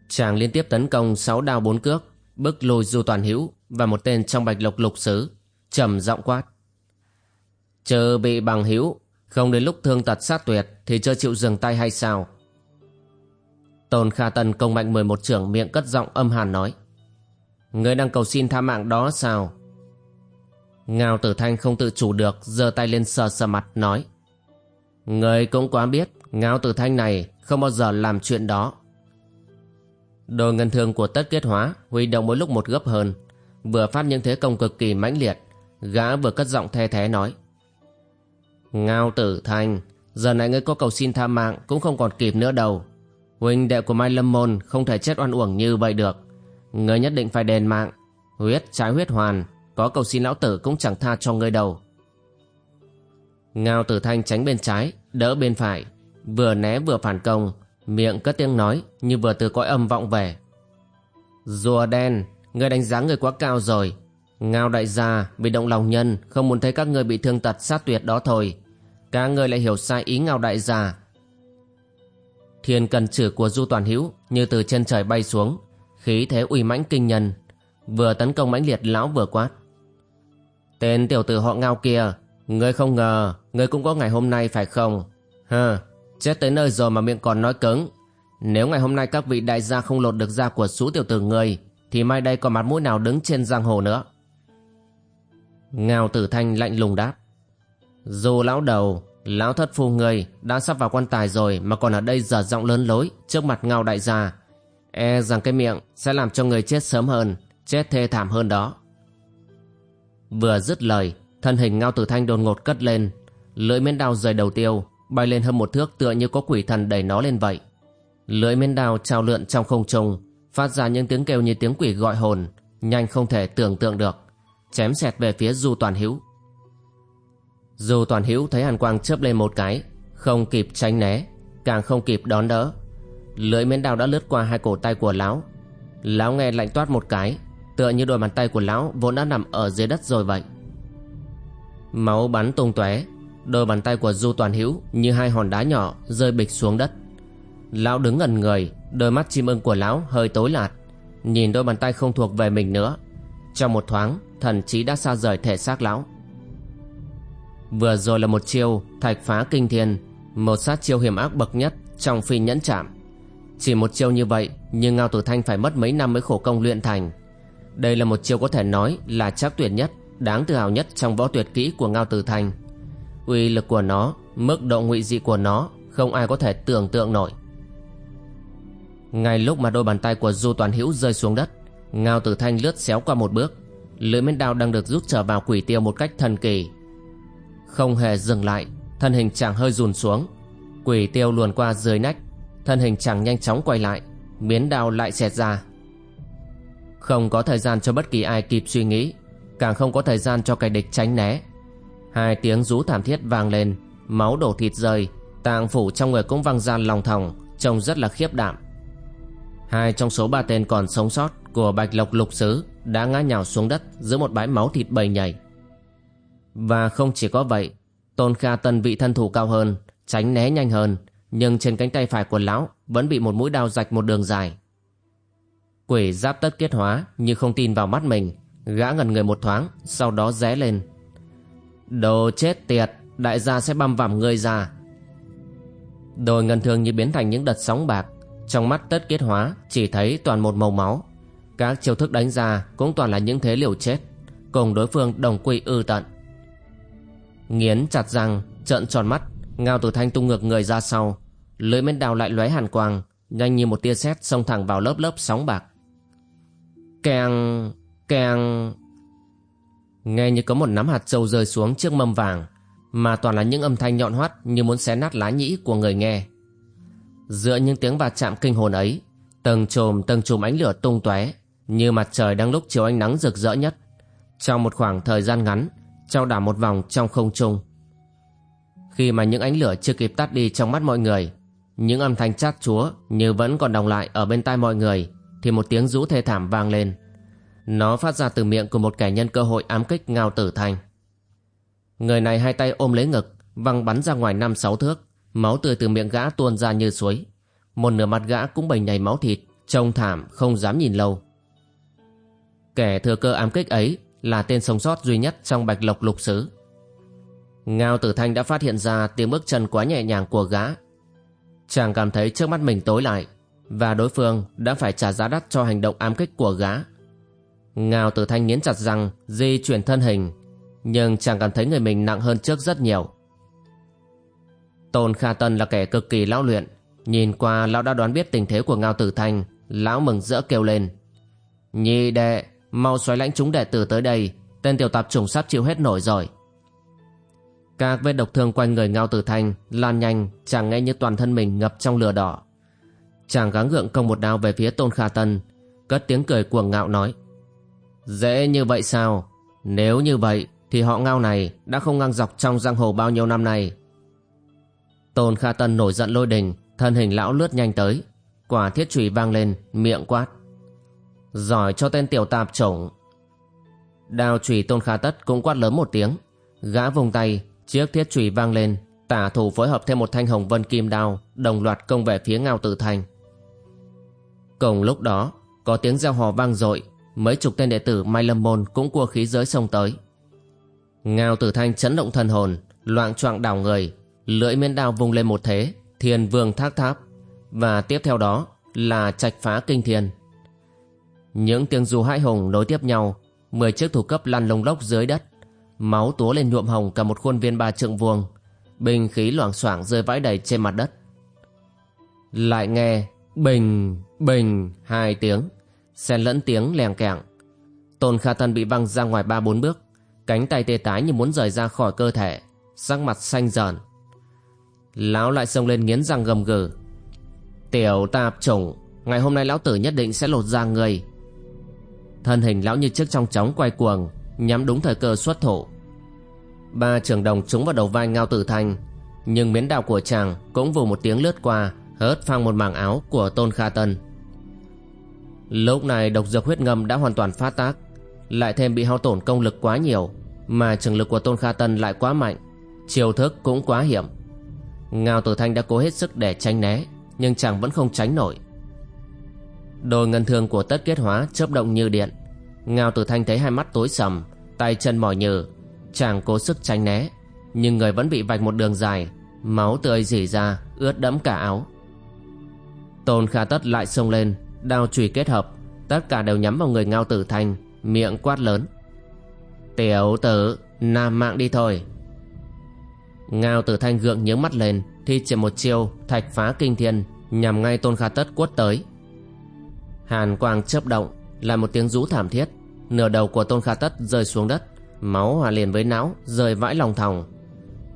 Chàng liên tiếp tấn công sáu đao bốn cước, bước lùi du toàn hữu và một tên trong bạch lộc lục sứ, trầm giọng quát. Chờ bị bằng hữu không đến lúc thương tật sát tuyệt thì chưa chịu dừng tay hay sao tôn kha tân công mạnh mười một trưởng miệng cất giọng âm hàn nói người đang cầu xin tha mạng đó sao ngao tử thanh không tự chủ được giơ tay lên sờ sờ mặt nói người cũng quá biết ngao tử thanh này không bao giờ làm chuyện đó Đôi ngân thương của tất kết hóa huy động mỗi lúc một gấp hơn, vừa phát những thế công cực kỳ mãnh liệt, gã vừa cất giọng the thế nói. Ngao tử thanh, giờ này ngươi có cầu xin tha mạng cũng không còn kịp nữa đâu. Huynh đệ của Mai Lâm Môn không thể chết oan uổng như vậy được. Ngươi nhất định phải đền mạng, huyết trái huyết hoàn, có cầu xin lão tử cũng chẳng tha cho ngươi đâu. Ngao tử thanh tránh bên trái, đỡ bên phải, vừa né vừa phản công, Miệng cất tiếng nói như vừa từ cõi âm vọng về. Rùa đen, ngươi đánh giá người quá cao rồi. Ngao đại gia vì động lòng nhân không muốn thấy các ngươi bị thương tật sát tuyệt đó thôi. Cả người lại hiểu sai ý ngao đại gia. Thiên cần chử của Du Toàn Hữu Như từ chân trời bay xuống, Khí thế uy mãnh kinh nhân, Vừa tấn công mãnh liệt lão vừa quát. Tên tiểu tử họ ngao kia, Ngươi không ngờ, Ngươi cũng có ngày hôm nay phải không? Hờ Chết tới nơi rồi mà miệng còn nói cứng. Nếu ngày hôm nay các vị đại gia không lột được da của sú tiểu tử ngươi, Thì mai đây còn mặt mũi nào đứng trên giang hồ nữa? Ngao tử thanh lạnh lùng đáp. Dù lão đầu, Lão thất phu người đã sắp vào quan tài rồi Mà còn ở đây giờ giọng lớn lối Trước mặt ngao đại gia E rằng cái miệng sẽ làm cho người chết sớm hơn, Chết thê thảm hơn đó. Vừa dứt lời, Thân hình ngao tử thanh đột ngột cất lên, Lưỡi miến đao rời đầu tiêu, Bay lên hơn một thước tựa như có quỷ thần đẩy nó lên vậy. Lưỡi miến đao trao lượn trong không trung, Phát ra những tiếng kêu như tiếng quỷ gọi hồn, Nhanh không thể tưởng tượng được, Chém xẹt về phía du toàn hữu. Dù toàn hữu thấy hàn quang chớp lên một cái, Không kịp tránh né, Càng không kịp đón đỡ. Lưỡi miến đao đã lướt qua hai cổ tay của lão. Lão nghe lạnh toát một cái, Tựa như đôi bàn tay của lão vốn đã nằm ở dưới đất rồi vậy. Máu bắn tung tóe, Đôi bàn tay của Du Toàn Hữu như hai hòn đá nhỏ rơi bịch xuống đất. Lão đứng ngẩn người, Đôi mắt chim ưng của lão hơi tối lạt, Nhìn đôi bàn tay không thuộc về mình nữa. Trong một thoáng, Thần trí đã xa rời thể xác lão. Vừa rồi là một chiêu Thạch phá kinh thiên, Một sát chiêu hiểm ác bậc nhất Trong phi nhẫn chạm Chỉ một chiêu như vậy, Nhưng Ngao Tử Thanh phải mất mấy năm mới khổ công luyện thành. Đây là một chiêu có thể nói là chắc tuyệt nhất, Đáng tự hào nhất trong võ tuyệt kỹ của Ngao Tử Thanh. Uy lực của nó, mức độ ngụy dị của nó, không ai có thể tưởng tượng nổi. Ngay lúc mà đôi bàn tay của du toàn hữu rơi xuống đất, ngao tử thanh lướt xéo qua một bước. Lưỡi miến đao đang được rút trở vào quỷ tiêu một cách thần kỳ không hề dừng lại, thân hình chàng hơi rùn xuống. Quỷ tiêu luồn qua dưới nách, thân hình chàng nhanh chóng quay lại, miến đao lại xẹt ra. Không có thời gian cho bất kỳ ai kịp suy nghĩ, càng không có thời gian cho kẻ địch tránh né. Hai tiếng rú thảm thiết vang lên, Máu đổ thịt rơi tàng phủ trong người cũng văng ra lòng thòng, Trông rất là khiếp đảm. Hai trong số ba tên còn sống sót Của bạch lộc lục sứ Đã ngã nhào xuống đất giữa một bãi máu thịt bầy nhảy và không chỉ có vậy, Tôn Kha Tân vị thân thủ cao hơn, Tránh né nhanh hơn, Nhưng trên cánh tay phải của lão Vẫn bị một mũi đao rạch một đường dài. Quỷ giáp tất kết hóa như không tin vào mắt mình, Gã ngần người một thoáng, Sau đó ré lên. Đồ chết tiệt, Đại gia sẽ băm vằm ngươi ra. Đôi ngân thường như biến thành những đợt sóng bạc, Trong mắt tất kết hóa Chỉ thấy toàn một màu máu. Các chiêu thức đánh ra cũng toàn là những thế liều chết, Cùng đối phương đồng quy ư tận. Nghiến chặt răng, Trợn tròn mắt, Ngao tử thanh tung ngược người ra sau. Lưỡi mến đào lại lóe hàn quang, Nhanh như một tia sét xông thẳng vào lớp lớp sóng bạc. Keng Keng. Nghe như có một nắm hạt châu rơi xuống trước mâm vàng, Mà toàn là những âm thanh nhọn hoắt Như muốn xé nát lá nhĩ của người nghe. Giữa những tiếng va chạm kinh hồn ấy, tầng chùm tầng chùm ánh lửa tung tóe, Như mặt trời đang lúc chiếu ánh nắng rực rỡ nhất. Trong một khoảng thời gian ngắn Trao đảo một vòng trong không trung Khi mà những ánh lửa chưa kịp tắt đi trong mắt mọi người Những âm thanh chát chúa Như vẫn còn đồng lại ở bên tai mọi người Thì một tiếng rú thê thảm vang lên nó phát ra từ miệng của một kẻ nhân cơ hội ám kích Ngao Tử Thanh. Người này hai tay ôm lấy ngực, văng bắn ra ngoài năm sáu thước, máu tươi từ miệng gã tuôn ra như suối. Một nửa mặt gã cũng bầy nhầy máu thịt, trông thảm không dám nhìn lâu. Kẻ thừa cơ ám kích ấy là tên sống sót duy nhất trong bạch lộc lục xứ. Ngao Tử Thanh đã phát hiện ra tiếng bước chân quá nhẹ nhàng của gã. Chàng cảm thấy trước mắt mình tối lại, và đối phương đã phải trả giá đắt cho hành động ám kích của gã. Ngao tử thanh nghiến chặt răng Di chuyển thân hình Nhưng chàng cảm thấy người mình nặng hơn trước rất nhiều Tôn Kha Tân là kẻ cực kỳ lão luyện Nhìn qua lão đã đoán biết tình thế của Ngao Tử Thanh Lão mừng rỡ kêu lên Nhi đệ Mau xoáy lãnh chúng đệ tử tới đây Tên tiểu tạp trùng sắp chịu hết nổi rồi Các vết độc thương quanh người Ngao Tử Thanh Lan nhanh Chàng nghe như toàn thân mình ngập trong lửa đỏ Chàng gắng gượng công một đao về phía Tôn Kha Tân Cất tiếng cười cuồng ngạo nói Dễ như vậy sao? Nếu như vậy thì họ ngao này đã không ngang dọc trong giang hồ bao nhiêu năm nay. Tôn Kha Tân nổi giận lôi đình, thân hình lão lướt nhanh tới. Quả thiết chùy vang lên, miệng quát. Giỏi cho tên tiểu tạp chủng. Đao chùy Tôn Kha Tất cũng quát lớn một tiếng. Gã vùng tay, chiếc thiết chùy vang lên, Tả thủ phối hợp thêm một thanh hồng vân kim đao Đồng loạt công về phía Ngao Tử Thanh Cùng lúc đó Có tiếng reo hò vang dội Mấy chục tên đệ tử Mai Lâm Môn Cũng cua khí giới sông tới Ngao Tử Thanh chấn động thần hồn Loạn choạng đảo người Lưỡi miên đao vung lên một thế Thiên vương thác tháp Và tiếp theo đó là trạch phá kinh thiên những tiếng dù hãi hùng nối tiếp nhau. Mười chiếc thủ cấp lăn lông lốc dưới đất. Máu túa lên nhuộm hồng cả một khuôn viên ba trượng vuông. Bình khí loảng xoảng rơi vãi đầy trên mặt đất. Lại nghe Bình, bình hai tiếng. Xen lẫn tiếng lèng kẹng Tôn Kha Thân bị văng ra ngoài ba bốn bước. Cánh tay tê tái như muốn rời ra khỏi cơ thể. Sắc mặt xanh dờn Lão lại xông lên nghiến răng gầm gừ. Tiểu tạp chủng Ngày hôm nay lão tử nhất định sẽ lột ra người. Thân hình lão như chiếc trong chóng quay cuồng, Nhắm đúng thời cơ xuất thủ. Ba trường đồng trúng vào đầu vai Ngao Tử Thanh Nhưng miến đạo của chàng Cũng vù một tiếng lướt qua, Hớt phang một mảng áo của Tôn Kha Tân. Lúc này độc dược huyết ngâm đã hoàn toàn phát tác, Lại thêm bị hao tổn công lực quá nhiều, Mà trường lực của Tôn Kha Tân lại quá mạnh, Chiêu thức cũng quá hiểm. Ngao Tử Thanh đã cố hết sức để tránh né, Nhưng chàng vẫn không tránh nổi. Đôi ngân thương của tất kết hóa chớp động như điện. Ngao Tử Thanh thấy hai mắt tối sầm, Tay chân mỏi nhừ. Chàng cố sức tránh né, Nhưng người vẫn bị vạch một đường dài, Máu tươi rỉ ra, ướt đẫm cả áo. Tôn Kha Tất lại xông lên, Đao chùy kết hợp, Tất cả đều nhắm vào người Ngao Tử Thanh, Miệng quát lớn. Tiểu tử Nam mạng đi thôi. Ngao Tử Thanh gượng nhướng mắt lên, Thi triển một chiêu Thạch phá kinh thiên, Nhằm ngay Tôn Kha Tất quất tới. Hàn quang chớp động Là một tiếng rú thảm thiết. Nửa đầu của Tôn Kha Tất rơi xuống đất, Máu hòa liền với não, Rơi vãi lòng thòng.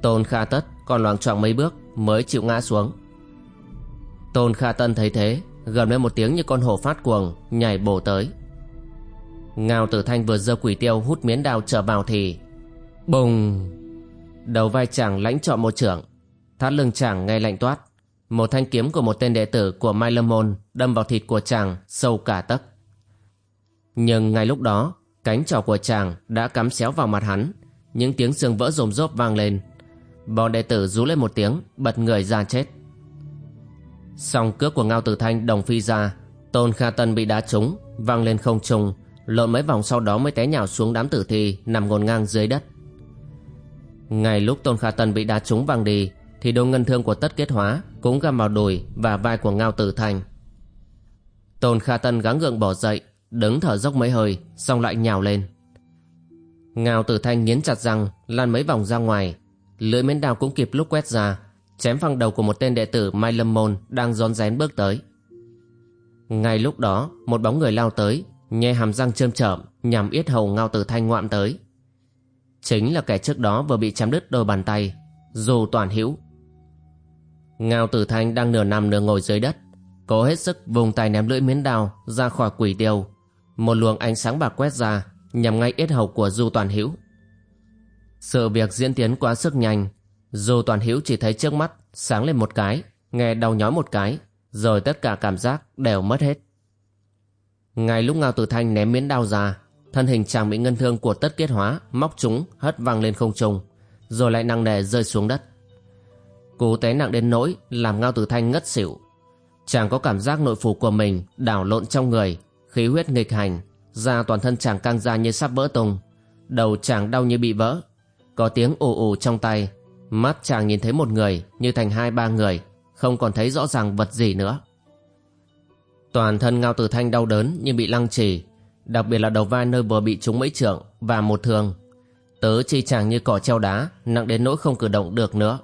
Tôn Kha Tất còn loạng choạng mấy bước Mới chịu ngã xuống. Tôn Kha Tân thấy thế, gầm lên một tiếng như con hổ phát cuồng, nhảy bổ tới. Ngao tử thanh vừa giơ quỷ tiêu hút miến đao trở vào thì, bùng, đầu vai chàng lãnh trọn một trưởng thắt lưng chàng ngay lạnh toát một thanh kiếm của một tên đệ tử của mai lâm môn đâm vào thịt của chàng sâu cả tấc. Nhưng ngay lúc đó, cánh trỏ của chàng đã cắm xéo vào mặt hắn. Những tiếng xương vỡ rồm rốp vang lên. Bọn đệ tử rú lên một tiếng, bật người ra chết. Song cước của Ngao Tử Thanh đồng phi ra, Tôn Kha Tân bị đá trúng vang lên không trung, Lộn mấy vòng sau đó mới té nhào xuống đám tử thi Nằm ngổn ngang dưới đất. Ngay lúc Tôn Kha Tân bị đá trúng văng đi, Thì đôi ngân thương của tất kết hóa cũng găm vào đùi và vai của Ngao Tử Thanh Tôn Kha Tân gắng gượng bỏ dậy Đứng thở dốc mấy hơi Xong lại nhào lên Ngao Tử Thanh nghiến chặt răng Lan mấy vòng ra ngoài Lưỡi miến đào cũng kịp lúc quét ra chém phăng đầu của một tên đệ tử Mai Lâm Môn đang rón rén bước tới. Ngay lúc đó, một bóng người lao tới, nhe hàm răng trơm chởm nhằm yết hầu Ngao Tử Thanh ngoạm tới. Chính là kẻ trước đó vừa bị chém đứt đôi bàn tay, dù toàn hữu. Ngao Tử Thanh đang nửa nằm nửa ngồi dưới đất, cố hết sức vùng tay ném lưỡi miến đao ra khỏi quỷ tiêu. Một luồng ánh sáng bạc quét ra, nhằm ngay yết hầu của Du Toàn Hữu. Sự việc diễn tiến quá sức nhanh, dù toàn hữu chỉ thấy trước mắt sáng lên một cái, nghe đau nhói một cái, rồi tất cả cảm giác đều mất hết. Ngay lúc Ngao Tử Thanh ném miến đao ra, thân hình chàng bị ngân thương của tất kết hóa móc chúng hất văng lên không trung, rồi lại nặng nề rơi xuống đất. Cú té nặng đến nỗi làm Ngao Tử Thanh ngất xỉu. Chàng có cảm giác nội phủ của mình đảo lộn trong người, khí huyết nghịch hành, da toàn thân chàng căng ra như sắp vỡ tung, đầu chàng đau như bị vỡ, có tiếng ù ù trong tay Mắt chàng nhìn thấy một người như thành hai ba người, không còn thấy rõ ràng vật gì nữa. Toàn thân Ngao Tử Thanh đau đớn như bị lăng trì, đặc biệt là đầu vai nơi vừa bị trúng mấy trượng và một thương. Tớ chi chàng như cỏ treo đá, nặng đến nỗi không cử động được nữa.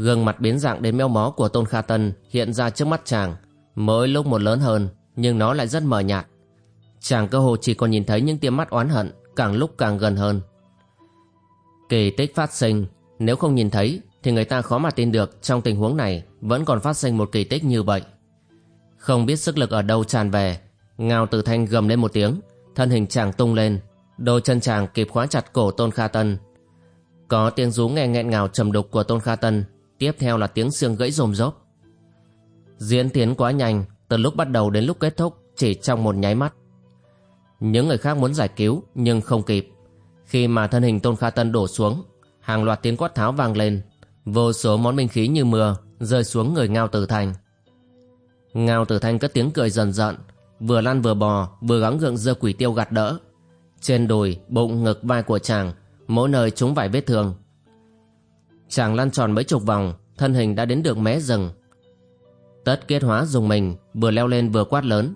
Gương mặt biến dạng đến meo mó của Tôn Kha Tân hiện ra trước mắt chàng, mỗi lúc một lớn hơn, nhưng nó lại rất mờ nhạt. Chàng cơ hồ chỉ còn nhìn thấy những tia mắt oán hận, càng lúc càng gần hơn. Kỳ tích phát sinh, nếu không nhìn thấy thì người ta khó mà tin được trong tình huống này vẫn còn phát sinh một kỳ tích như vậy. Không biết sức lực ở đâu tràn về, Ngao Tử Thanh gầm lên một tiếng, thân hình chàng tung lên, đôi chân chàng kịp khóa chặt cổ Tôn Kha Tân. Có tiếng rú nghe nghẹn ngào trầm đục của Tôn Kha Tân, tiếp theo là tiếng xương gãy rồm rốp. Diễn tiến quá nhanh, từ lúc bắt đầu đến lúc kết thúc chỉ trong một nháy mắt. Những người khác muốn giải cứu nhưng không kịp. Khi mà thân hình Tôn Kha Tân đổ xuống, hàng loạt tiếng quát tháo vang lên, vô số món binh khí như mưa rơi xuống người Ngao Tử Thanh. Ngao Tử Thanh cất tiếng cười dần dợn vừa lăn vừa bò, vừa gắng gượng giơ quỷ tiêu gạt đỡ. Trên đùi, bụng, ngực, vai của chàng, mỗi nơi chúng vài vết thương. Chàng lăn tròn mấy chục vòng, thân hình đã đến được mé rừng. Tất kết hóa dùng mình, vừa leo lên vừa quát lớn.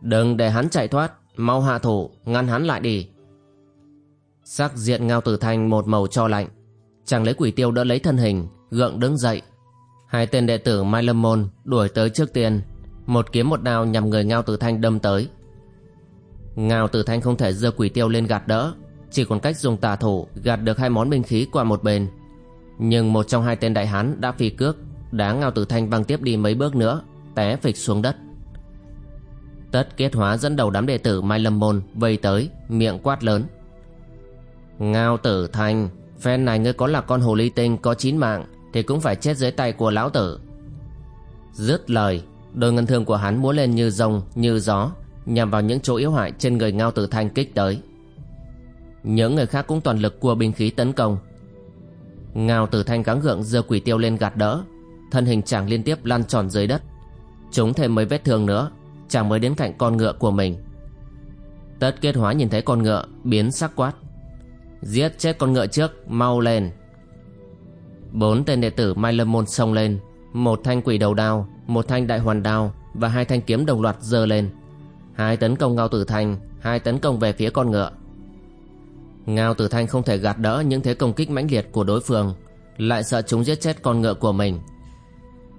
Đừng để hắn chạy thoát, mau hạ thủ, ngăn hắn lại đi. Sắc diện Ngao Tử Thanh một màu cho lạnh. Chàng lấy quỷ tiêu đỡ lấy thân hình, gượng đứng dậy. Hai tên đệ tử Mai Lâm Môn đuổi tới trước tiên. Một kiếm một đao nhằm người Ngao Tử Thanh đâm tới. Ngao Tử Thanh không thể giơ quỷ tiêu lên gạt đỡ. Chỉ còn cách dùng tà thủ gạt được hai món binh khí qua một bên. Nhưng một trong hai tên đại hán đã phi cước, đá Ngao Tử Thanh văng tiếp đi mấy bước nữa, té phịch xuống đất. Tất kết hóa dẫn đầu đám đệ tử Mai Lâm Môn vây tới, miệng quát lớn. Ngao Tử Thanh, phen này ngươi có là con hồ ly tinh có chín mạng thì cũng phải chết dưới tay của lão tử. Dứt lời, đôi ngân thương của hắn múa lên như rồng, như gió, nhằm vào những chỗ yếu hại trên người Ngao Tử Thanh kích tới. Những người khác cũng toàn lực cua binh khí tấn công. Ngao Tử Thanh gắng gượng giơ quỷ tiêu lên gạt đỡ, thân hình chàng liên tiếp lăn tròn dưới đất. Chúng thêm mấy vết thương nữa, chàng mới đến cạnh con ngựa của mình. Tất kết hóa nhìn thấy con ngựa, biến sắc quát. Giết chết con ngựa trước, mau lên. Bốn tên đệ tử Mai Lâm Môn xông lên, một thanh quỷ đầu đao, một thanh đại hoàn đao và hai thanh kiếm đồng loạt giơ lên. Hai tấn công Ngao Tử Thanh, hai tấn công về phía con ngựa. Ngao Tử Thanh không thể gạt đỡ những thế công kích mãnh liệt của đối phương, lại sợ chúng giết chết con ngựa của mình.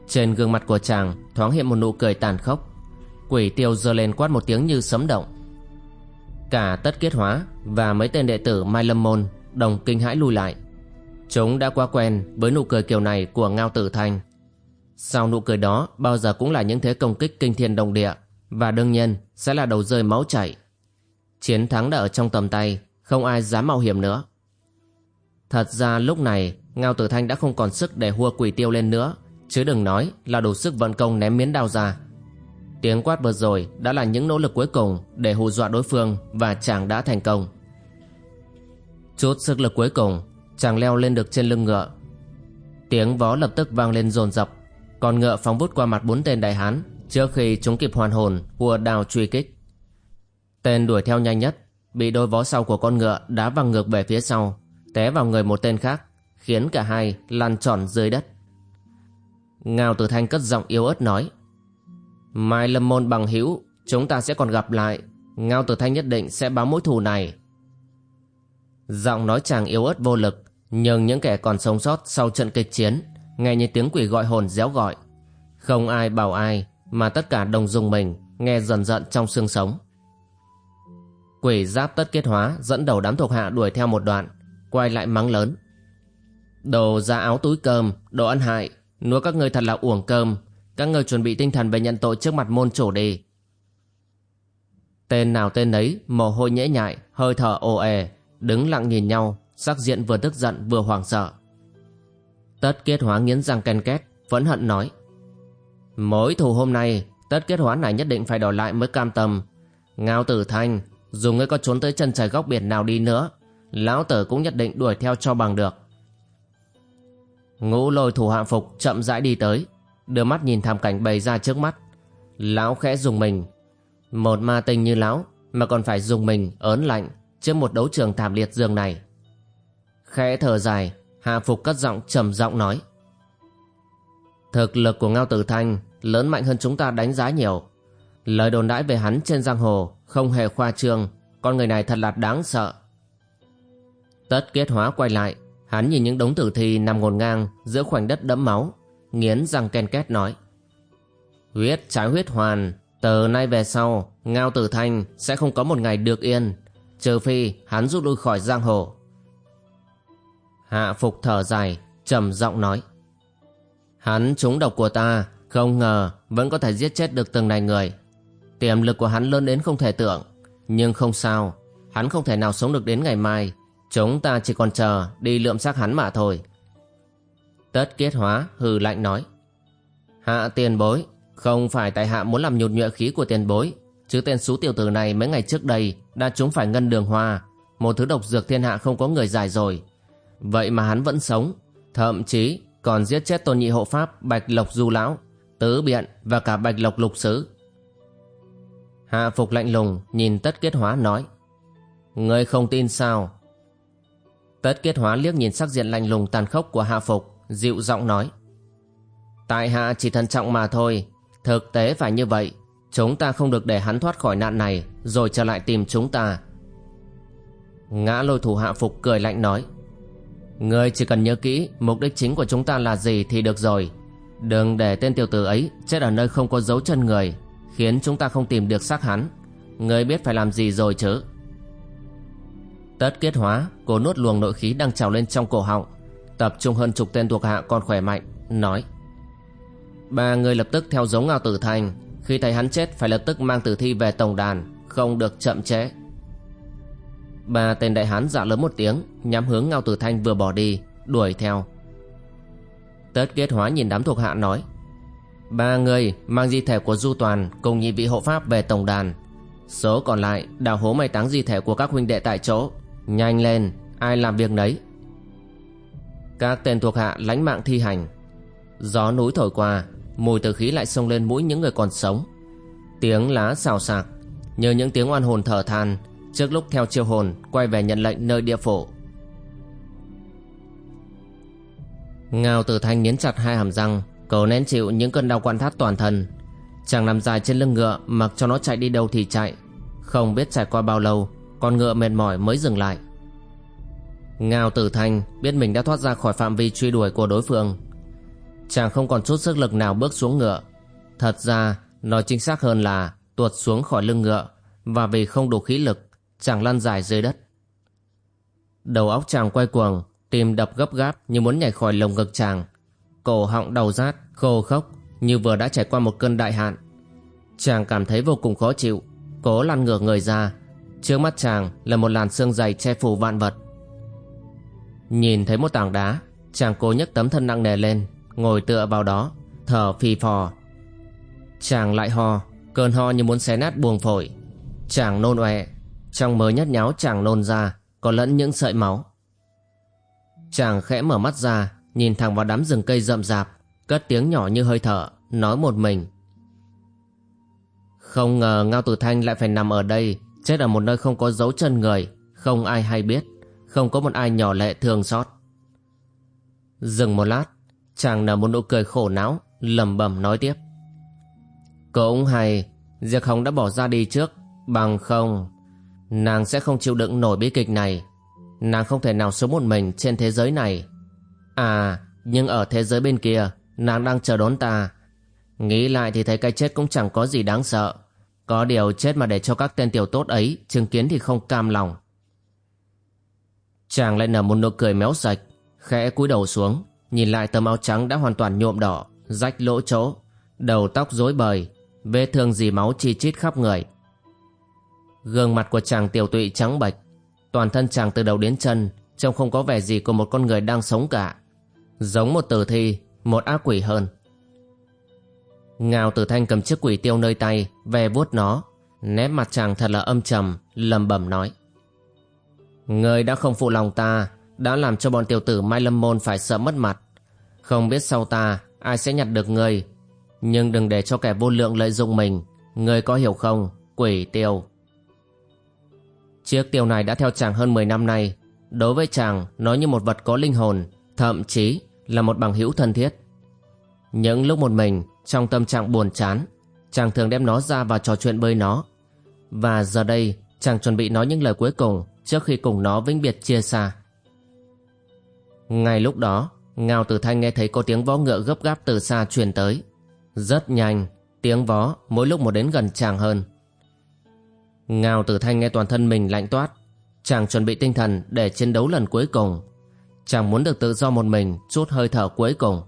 Trên gương mặt của chàng thoáng hiện một nụ cười tàn khốc. Quỷ tiêu giơ lên quát một tiếng như sấm động. Cả tất kết hóa và mấy tên đệ tử Mai Lâm Môn đồng kinh hãi lùi lại. Chúng đã quá quen với nụ cười kiểu này của Ngao Tử Thanh. Sau nụ cười đó bao giờ cũng là những thế công kích kinh thiên động địa và đương nhiên sẽ là đầu rơi máu chảy. Chiến thắng đã ở trong tầm tay, không ai dám mạo hiểm nữa. Thật ra lúc này Ngao Tử Thanh đã không còn sức để hua quỷ tiêu lên nữa, chứ đừng nói là đủ sức vận công ném miến đao ra. Tiếng quát vừa rồi đã là những nỗ lực cuối cùng để hù dọa đối phương và chàng đã thành công. Chút sức lực cuối cùng, chàng leo lên được trên lưng ngựa. Tiếng vó lập tức vang lên dồn dập, con ngựa phóng vút qua mặt bốn tên đại hán trước khi chúng kịp hoàn hồn hùa đào truy kích. Tên đuổi theo nhanh nhất, bị đôi vó sau của con ngựa đá văng ngược về phía sau, té vào người một tên khác, khiến cả hai lăn tròn dưới đất. Ngao Tử Thanh cất giọng yếu ớt nói Mai lâm môn bằng hữu Chúng ta sẽ còn gặp lại. Ngao Tử Thanh nhất định sẽ báo mối thù này. Giọng nói chàng yếu ớt vô lực Nhưng những kẻ còn sống sót sau trận kịch chiến Nghe như tiếng quỷ gọi hồn réo gọi. Không ai bảo ai Mà tất cả đồng dùng mình Nghe dần dần trong xương sống. Quỷ giáp tất kết hóa, Dẫn đầu đám thuộc hạ đuổi theo một đoạn, Quay lại mắng lớn. Đồ ra áo túi cơm, Đồ ăn hại, Nuôi các người thật là uổng cơm. Các người chuẩn bị tinh thần về nhận tội trước mặt môn chủ đi. Tên nào tên ấy Mồ hôi nhễ nhại, Hơi thở ồ ề, Đứng lặng nhìn nhau, Sắc diện vừa tức giận vừa hoảng sợ. Tất kết hóa nghiến răng ken két Vẫn hận nói, Mối thù hôm nay, Tất kết hóa này nhất định phải đòi lại mới cam tâm. Ngao tử thanh dù ngươi có trốn tới chân trời góc biển nào đi nữa, Lão tử cũng nhất định đuổi theo cho bằng được. Ngũ lôi thủ hạ phục chậm rãi đi tới, Đưa mắt nhìn thảm cảnh bày ra trước mắt. Lão khẽ dùng mình. Một ma tinh như lão Mà còn phải dùng mình ớn lạnh Trước một đấu trường thảm liệt dương này. Khẽ thở dài, Hạ phục cất giọng trầm giọng nói. Thực lực của Ngao Tử Thanh Lớn mạnh hơn chúng ta đánh giá nhiều. Lời đồn đãi về hắn trên giang hồ không hề khoa trương Con người này thật là đáng sợ Tất kết hóa quay lại Hắn nhìn những đống tử thi nằm ngổn ngang giữa khoảnh đất đẫm máu, nghiến răng ken két nói. Huyết trái huyết hoàn, từ nay về sau, Ngao Tử Thanh sẽ không có một ngày được yên, trừ phi hắn rút lui khỏi giang hồ. Hạ Phục thở dài, trầm giọng nói. Hắn trúng độc của ta, không ngờ vẫn có thể giết chết được từng này người. Tiềm lực của hắn lớn đến không thể tưởng, nhưng không sao, hắn không thể nào sống được đến ngày mai, Chúng ta chỉ còn chờ đi lượm xác hắn mà thôi. Tất kết hóa hừ lạnh nói. Hạ tiền bối, không phải tại hạ muốn làm nhụt nhụa khí của tiền bối, chứ tên xú tiểu tử này mấy ngày trước đây đã trúng phải ngân đường hoa, một thứ độc dược thiên hạ không có người giải rồi. Vậy mà hắn vẫn sống Thậm chí còn giết chết tôn nhị hộ pháp Bạch Lộc Du Lão Tứ Biện và cả Bạch Lộc Lục Sứ Hạ Phục lạnh lùng nhìn Tất Kết Hóa nói, Ngươi không tin sao? Tất Kết Hóa liếc nhìn sắc diện lạnh lùng tàn khốc của Hạ Phục, Dịu giọng nói, Tại hạ chỉ thận trọng mà thôi, Thực tế phải như vậy. Chúng ta không được để hắn thoát khỏi nạn này, Rồi trở lại tìm chúng ta. Ngã lôi thủ hạ phục cười lạnh nói, Ngươi chỉ cần nhớ kỹ, Mục đích chính của chúng ta là gì thì được rồi. Đừng để tên tiểu tử ấy Chết ở nơi không có dấu chân người. Khiến chúng ta không tìm được xác hắn. Ngươi biết phải làm gì rồi chứ? Tất kết hóa, cô nuốt luồng nội khí đang trào lên trong cổ họng, Tập trung hơn chục tên thuộc hạ còn khỏe mạnh, Nói. Ba người lập tức theo giống Ngao Tử Thành, Khi thấy hắn chết phải lập tức mang tử thi về tổng đàn, Không được chậm trễ. Ba tên đại hán dạ lớn một tiếng, Nhắm hướng Ngao Tử Thanh vừa bỏ đi, Đuổi theo. Tất kết hóa nhìn đám thuộc hạ nói. Ba người mang di thể của Du Toàn Cùng nhị vị hộ pháp về tổng đàn. Số còn lại đào hố mai táng di thể của các huynh đệ tại chỗ. Nhanh lên, Ai làm việc đấy Các tên thuộc hạ lánh mạng thi hành. Gió núi thổi qua, Mùi tử khí lại xông lên mũi những người còn sống. Tiếng lá xào xạc, Như những tiếng oan hồn thở than, Trước lúc theo chiêu hồn Quay về nhận lệnh nơi địa phủ. Ngao tử thanh nghiến chặt hai hàm răng Cầu nén chịu những cơn đau quan thắt toàn thân. Chàng nằm dài trên lưng ngựa, Mặc cho nó chạy đi đâu thì chạy. Không biết trải qua bao lâu, Con ngựa mệt mỏi mới dừng lại. Ngao tử thanh biết mình đã thoát ra khỏi phạm vi truy đuổi của đối phương. Chàng không còn chút sức lực nào bước xuống ngựa. Thật ra, Nói chính xác hơn là Tuột xuống khỏi lưng ngựa Và vì không đủ khí lực, Chàng lăn dài dưới đất. Đầu óc chàng quay cuồng, Tim đập gấp gáp như muốn nhảy khỏi lồng ngực chàng. Cổ họng đầu rát Khô khốc như vừa đã trải qua một cơn đại hạn. Chàng cảm thấy vô cùng khó chịu, Cố lăn ngửa người ra. Trước mắt chàng là một làn xương dày che phủ vạn vật. Nhìn thấy một tảng đá, Chàng cố nhấc tấm thân nặng nề lên, Ngồi tựa vào đó, Thở phì phò. Chàng lại ho, Cơn ho như muốn xé nát buồng phổi. Chàng nôn ọe, Trong mớ nhất nháo chàng nôn ra, Có lẫn những sợi máu. Chàng khẽ mở mắt ra, Nhìn thẳng vào đám rừng cây rậm rạp. Cất tiếng nhỏ như hơi thở, Nói một mình. Không ngờ Ngao Tử Thanh lại phải nằm ở đây, Chết ở một nơi không có dấu chân người, Không ai hay biết, Không có một ai nhỏ lệ thương xót. Dừng một lát, Chàng nở một nụ cười khổ não, lẩm bẩm nói tiếp. Cũng hay, Diệc Hồng đã bỏ ra đi trước, Bằng không, Nàng sẽ không chịu đựng nổi bi kịch này. Nàng không thể nào sống một mình trên thế giới này. À Nhưng ở thế giới bên kia Nàng đang chờ đón ta. Nghĩ lại thì thấy cái chết cũng chẳng có gì đáng sợ. Có điều chết mà để cho các tên tiểu tốt ấy Chứng kiến thì không cam lòng. Chàng lại nở một nụ cười méo sạch, Khẽ cúi đầu xuống, Nhìn lại tấm áo trắng đã hoàn toàn nhuộm đỏ, Rách lỗ chỗ, Đầu tóc rối bời, Vết thương dì máu chi chít khắp người. Gương mặt của chàng tiểu tụy trắng bệch, Toàn thân chàng từ đầu đến chân Trông không có vẻ gì của một con người đang sống cả. Giống một tử thi một ác quỷ hơn. Ngào tử thanh cầm chiếc quỷ tiêu nơi tay Về vuốt nó, Nét mặt chàng thật là âm trầm lầm bẩm nói. Người đã không phụ lòng ta, Đã làm cho bọn tiểu tử Mai Lâm Môn phải sợ mất mặt. Không biết sau ta, Ai sẽ nhặt được người? Nhưng đừng để cho kẻ vô lượng lợi dụng mình. Người có hiểu không, Quỷ tiêu? Chiếc tiêu này đã theo chàng hơn 10 năm nay. Đối với chàng, nó như một vật có linh hồn, Thậm chí là một bằng hữu thân thiết. Những lúc một mình, Trong tâm trạng buồn chán, Chàng thường đem nó ra và trò chuyện với nó. Và giờ đây, Chàng chuẩn bị nói những lời cuối cùng Trước khi cùng nó vĩnh biệt chia xa. Ngay lúc đó, Ngao Tử Thanh nghe thấy có tiếng vó ngựa gấp gáp từ xa truyền tới. Rất nhanh, Tiếng vó mỗi lúc một đến gần chàng hơn. Ngao Tử Thanh nghe toàn thân mình lạnh toát, Chàng chuẩn bị tinh thần để chiến đấu lần cuối cùng. Chàng muốn được tự do một mình chút hơi thở cuối cùng.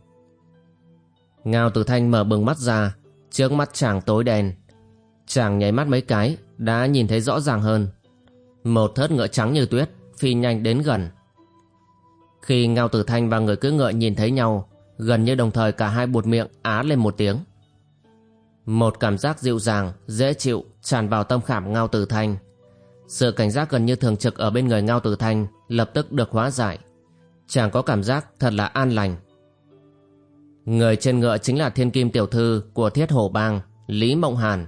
Ngao Tử Thanh mở bừng mắt ra Trước mắt chàng tối đen. Chàng nháy mắt mấy cái Đã nhìn thấy rõ ràng hơn. Một thớt ngựa trắng như tuyết Phi nhanh đến gần. Khi Ngao Tử Thanh và người cưỡi ngựa nhìn thấy nhau Gần như đồng thời cả hai buột miệng á lên một tiếng. Một cảm giác dịu dàng, dễ chịu tràn vào tâm khảm Ngao Tử Thanh. Sự cảnh giác gần như thường trực ở bên người Ngao Tử Thanh lập tức được hóa giải. Chàng có cảm giác thật là an lành. Người trên ngựa chính là thiên kim tiểu thư của thiết hổ bang Lý Mộng Hàn.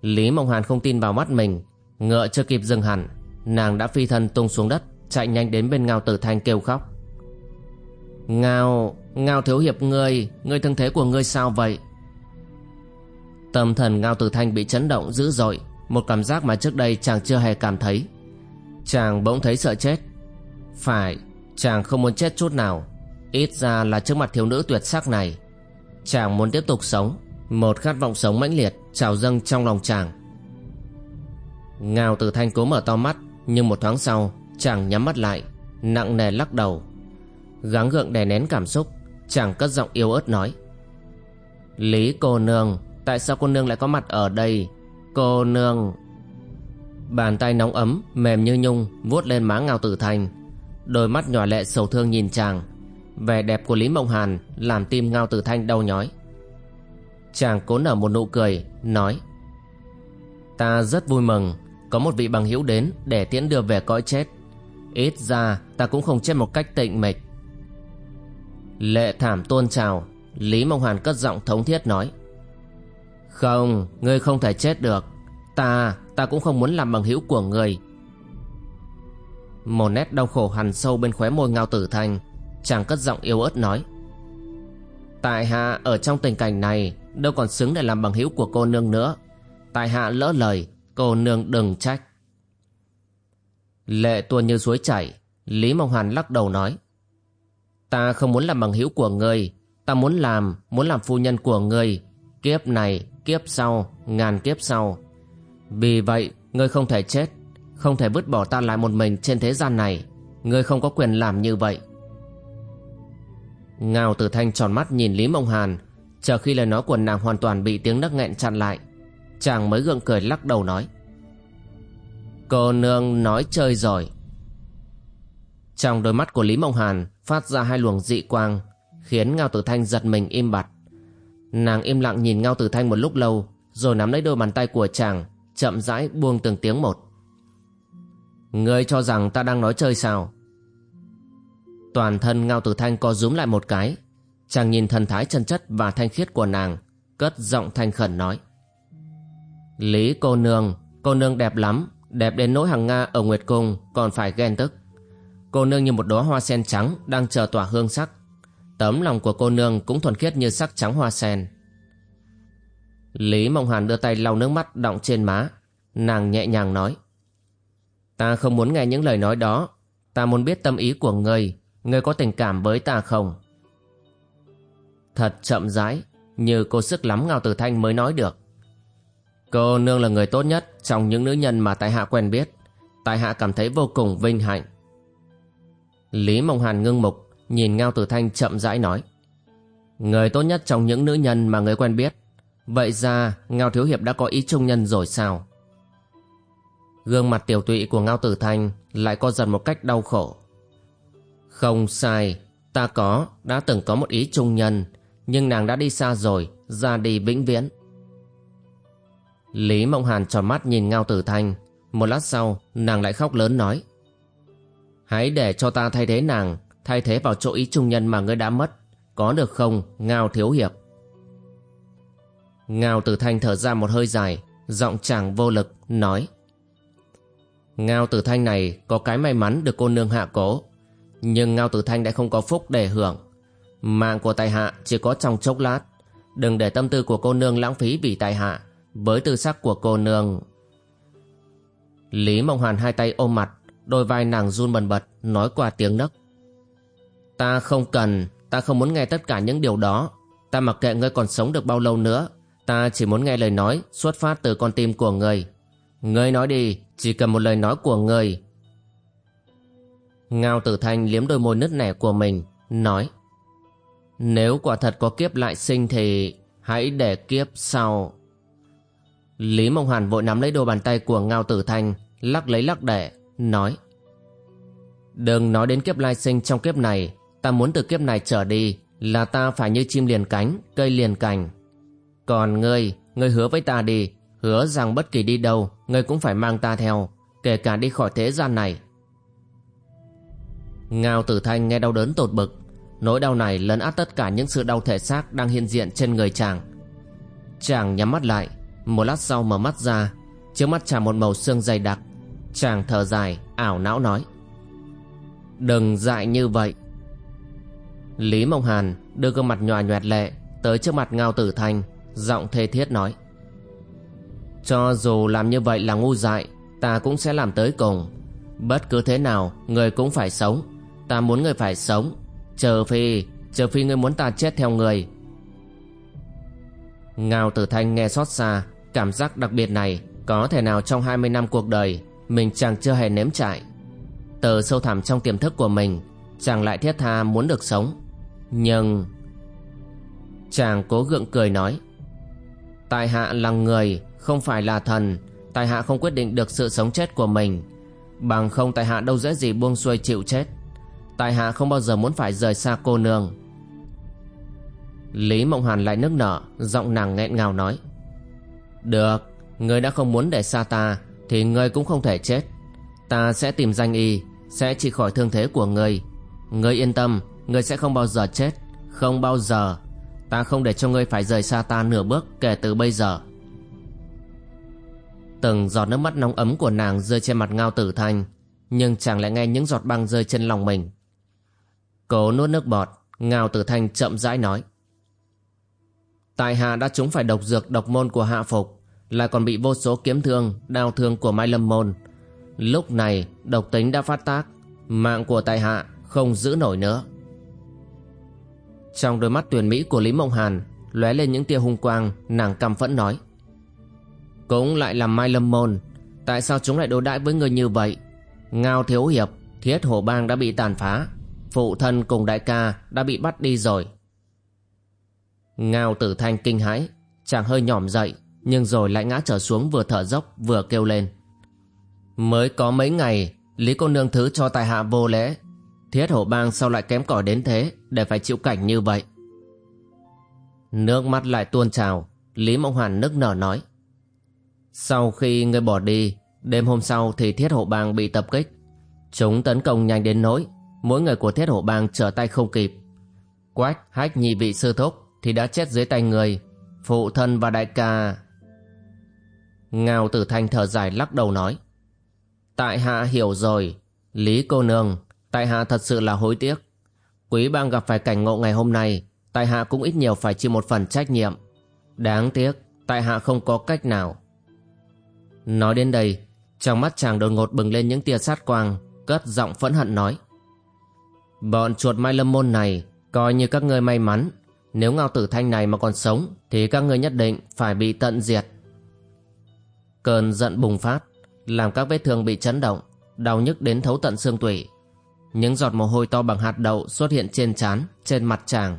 Lý Mộng Hàn không tin vào mắt mình Ngựa chưa kịp dừng hẳn Nàng đã phi thân tung xuống đất Chạy nhanh đến bên Ngao Tử Thanh kêu khóc. Ngao, Ngao thiếu hiệp ngươi Ngươi thân thế của ngươi sao vậy? Tâm thần Ngao Tử Thanh bị chấn động dữ dội Một cảm giác mà trước đây chàng chưa hề cảm thấy. Chàng bỗng thấy sợ chết. Phải Chàng không muốn chết chút nào. Ít ra là trước mặt thiếu nữ tuyệt sắc này. Chàng muốn tiếp tục sống. Một khát vọng sống mãnh liệt Trào dâng trong lòng chàng. Ngao Tử Thanh cố mở to mắt, Nhưng một thoáng sau, Chàng nhắm mắt lại, Nặng nề lắc đầu. Gắng gượng đè nén cảm xúc, Chàng cất giọng yếu ớt nói. Lý cô nương, Tại sao cô nương lại có mặt ở đây? Cô nương! Bàn tay nóng ấm, Mềm như nhung, vuốt lên má Ngao Tử Thanh. Đôi mắt nhỏ lệ sầu thương nhìn chàng. Vẻ đẹp của Lý Mộng Hàn Làm tim Ngao Tử Thanh đau nhói. Chàng cố nở một nụ cười Nói Ta rất vui mừng Có một vị bằng hữu đến Để tiễn đưa về cõi chết. Ít ra ta cũng không chết một cách tịnh mịch. Lệ thảm tôn chào Lý Mộng Hàn cất giọng thống thiết nói Không, ngươi không thể chết được. Ta, ta cũng không muốn làm bằng hữu của ngươi. Một nét đau khổ hằn sâu bên khóe môi ngao tử thanh Chàng cất giọng yếu ớt nói. Tại hạ ở trong tình cảnh này Đâu còn xứng để làm bằng hữu của cô nương nữa. Tại hạ lỡ lời Cô nương đừng trách. Lệ tuôn như suối chảy Lý Mộng Hàn lắc đầu nói. Ta không muốn làm bằng hữu của ngươi Ta muốn làm Muốn làm phu nhân của ngươi. Kiếp này, kiếp sau, ngàn kiếp sau. Vì vậy, ngươi không thể chết. Không thể vứt bỏ ta lại một mình trên thế gian này. Ngươi không có quyền làm như vậy. Ngao Tử Thanh tròn mắt nhìn Lý Mộng Hàn, Chờ khi lời nói của nàng hoàn toàn bị tiếng nấc nghẹn chặn lại, Chàng mới gượng cười lắc đầu nói, Cô nương nói chơi rồi. Trong đôi mắt của Lý Mộng Hàn Phát ra hai luồng dị quang, Khiến Ngao Tử Thanh giật mình im bặt. Nàng im lặng nhìn Ngao Tử Thanh một lúc lâu, Rồi nắm lấy đôi bàn tay của chàng, Chậm rãi buông từng tiếng một. Ngươi cho rằng ta đang nói chơi sao? Toàn thân Ngao Tử Thanh co rúm lại một cái. Chàng nhìn thần thái chân chất và thanh khiết của nàng, Cất giọng thanh khẩn nói. Lý cô nương Cô nương đẹp lắm, Đẹp đến nỗi hàng Nga ở Nguyệt Cung Còn phải ghen tức. Cô nương như một đóa hoa sen trắng Đang chờ tỏa hương sắc. Tấm lòng của cô nương cũng thuần khiết như sắc trắng hoa sen. Lý Mộng Hàn đưa tay lau nước mắt đọng trên má. Nàng nhẹ nhàng nói. Ta không muốn nghe những lời nói đó. Ta muốn biết tâm ý của ngươi. Ngươi có tình cảm với ta không? Thật chậm rãi, Như cô sức lắm Ngao Tử Thanh mới nói được. Cô nương là người tốt nhất Trong những nữ nhân mà tại hạ quen biết. Tại hạ cảm thấy vô cùng vinh hạnh. Lý Mộng Hàn ngưng mục, Nhìn Ngao Tử Thanh chậm rãi nói. Người tốt nhất trong những nữ nhân mà người quen biết. Vậy ra, Ngao Thiếu Hiệp đã có ý trung nhân rồi sao? Gương mặt tiểu tụy của Ngao Tử Thanh Lại co giật một cách đau khổ. Không sai, Ta có, Đã từng có một ý trung nhân, Nhưng nàng đã đi xa rồi, Ra đi vĩnh viễn. Lý Mộng Hàn tròn mắt nhìn Ngao Tử Thanh Một lát sau, nàng lại khóc lớn nói. Hãy để cho ta thay thế nàng, Thay thế vào chỗ ý trung nhân mà ngươi đã mất, Có được không, Ngao Thiếu Hiệp? Ngao Tử Thanh thở ra một hơi dài, Giọng chàng vô lực, nói. Ngao Tử Thanh này có cái may mắn được cô nương hạ cố. Nhưng Ngao Tử Thanh đã không có phúc để hưởng. Mạng của tài hạ chỉ có trong chốc lát. Đừng để tâm tư của cô nương lãng phí vì tài hạ Với tư sắc của cô nương. Lý Mộng Hoàn hai tay ôm mặt, Đôi vai nàng run bần bật, Nói qua tiếng nấc. Ta không cần, Ta không muốn nghe tất cả những điều đó. Ta mặc kệ ngươi còn sống được bao lâu nữa, Ta chỉ muốn nghe lời nói Xuất phát từ con tim của ngươi. Ngươi nói đi Chỉ cần một lời nói của ngươi. Ngao tử thanh liếm đôi môi nứt nẻ của mình Nói Nếu quả thật có kiếp lại sinh thì Hãy để kiếp sau. Lý Mộng Hàn vội nắm lấy đôi bàn tay của Ngao Tử Thanh Lắc lấy lắc để Nói Đừng nói đến kiếp lai sinh trong kiếp này Ta muốn từ kiếp này trở đi Là ta phải như chim liền cánh Cây liền cành. Còn ngươi, ngươi hứa với ta đi Hứa rằng bất kỳ đi đâu Ngươi cũng phải mang ta theo, Kể cả đi khỏi thế gian này. Ngao tử thanh nghe đau đớn tột bực, Nỗi đau này lấn át tất cả những sự đau thể xác đang hiện diện trên người chàng. Chàng nhắm mắt lại, Một lát sau mở mắt ra, Trước mắt chàng một màu xương dày đặc. Chàng thở dài, ảo não nói, Đừng dại như vậy. Lý Mộng Hàn đưa gương mặt nhòa nhoẹt lệ Tới trước mặt Ngao Tử Thanh, Giọng thê thiết nói cho dù làm như vậy là ngu dại, Ta cũng sẽ làm tới cùng. Bất cứ thế nào, Người cũng phải sống. Ta muốn người phải sống. Chờ phi Chờ phi người muốn ta chết theo người. Ngao Tử Thanh nghe xót xa, Cảm giác đặc biệt này Có thể nào trong 20 năm cuộc đời Mình chẳng chưa hề nếm trải. Từ sâu thẳm trong tiềm thức của mình, Chàng lại thiết tha muốn được sống. Nhưng Chàng cố gượng cười nói, Tại hạ là người không phải là thần tài hạ không quyết định được sự sống chết của mình. Bằng không tài hạ đâu dễ gì buông xuôi chịu chết. Tài hạ không bao giờ muốn phải rời xa cô nương. Lý Mộng Hàn lại nức nở, Giọng nàng nghẹn ngào nói. Được, Ngươi đã không muốn để xa ta, Thì ngươi cũng không thể chết. Ta sẽ tìm danh y, Sẽ trị khỏi thương thế của ngươi. Ngươi yên tâm, Ngươi sẽ không bao giờ chết. Không bao giờ. Ta không để cho ngươi phải rời xa ta nửa bước kể từ bây giờ. Từng giọt nước mắt nóng ấm của nàng rơi trên mặt ngao tử thanh, Nhưng chàng lại nghe những giọt băng rơi trên lòng mình. Cố nuốt nước bọt, Ngao tử thanh chậm rãi nói. Tại hạ đã trúng phải độc dược độc môn của hạ phục, Lại còn bị vô số kiếm thương Đao thương của Mai Lâm Môn. Lúc này, độc tính đã phát tác, Mạng của tại hạ không giữ nổi nữa. Trong đôi mắt tuyển mỹ của Lý Mộng Hàn, lóe lên những tia hung quang, Nàng căm phẫn nói cũng lại làm Mai Lâm Môn. Tại sao chúng lại đối đãi với người như vậy? Ngao Thiếu Hiệp, Thiết Hổ Bang đã bị tàn phá. Phụ thân cùng đại ca đã bị bắt đi rồi. Ngao Tử Thanh kinh hãi, Chàng hơi nhỏm dậy, Nhưng rồi lại ngã trở xuống vừa thở dốc vừa kêu lên. Mới có mấy ngày, Lý cô nương thứ cho tài hạ vô lễ. Thiết hổ bang sao lại kém cỏi đến thế Để phải chịu cảnh như vậy? Nước mắt lại tuôn trào, Lý Mộng Hoàn nức nở nói sau khi người bỏ đi, đêm hôm sau thì thiết hộ bang bị tập kích. Chúng tấn công nhanh đến nỗi, mỗi người của thiết hộ bang trở tay không kịp. Quách, hách nhị vị sư thúc thì đã chết dưới tay người, phụ thân và đại ca. Ngao tử thanh thở dài lắc đầu nói. Tại hạ hiểu rồi, Lý cô nương, tại hạ thật sự là hối tiếc. Quý bang gặp phải cảnh ngộ ngày hôm nay, tại hạ cũng ít nhiều phải chịu một phần trách nhiệm. Đáng tiếc, tại hạ không có cách nào. Nói đến đây, trong mắt chàng đột ngột bừng lên những tia sát quang, cất giọng phẫn hận nói. Bọn chuột mai lâm môn này, coi như các ngươi may mắn, nếu ngao tử thanh này mà còn sống, thì các ngươi nhất định phải bị tận diệt. Cơn giận bùng phát, làm các vết thương bị chấn động, đau nhức đến thấu tận xương tủy. Những giọt mồ hôi to bằng hạt đậu xuất hiện trên trán, trên mặt chàng.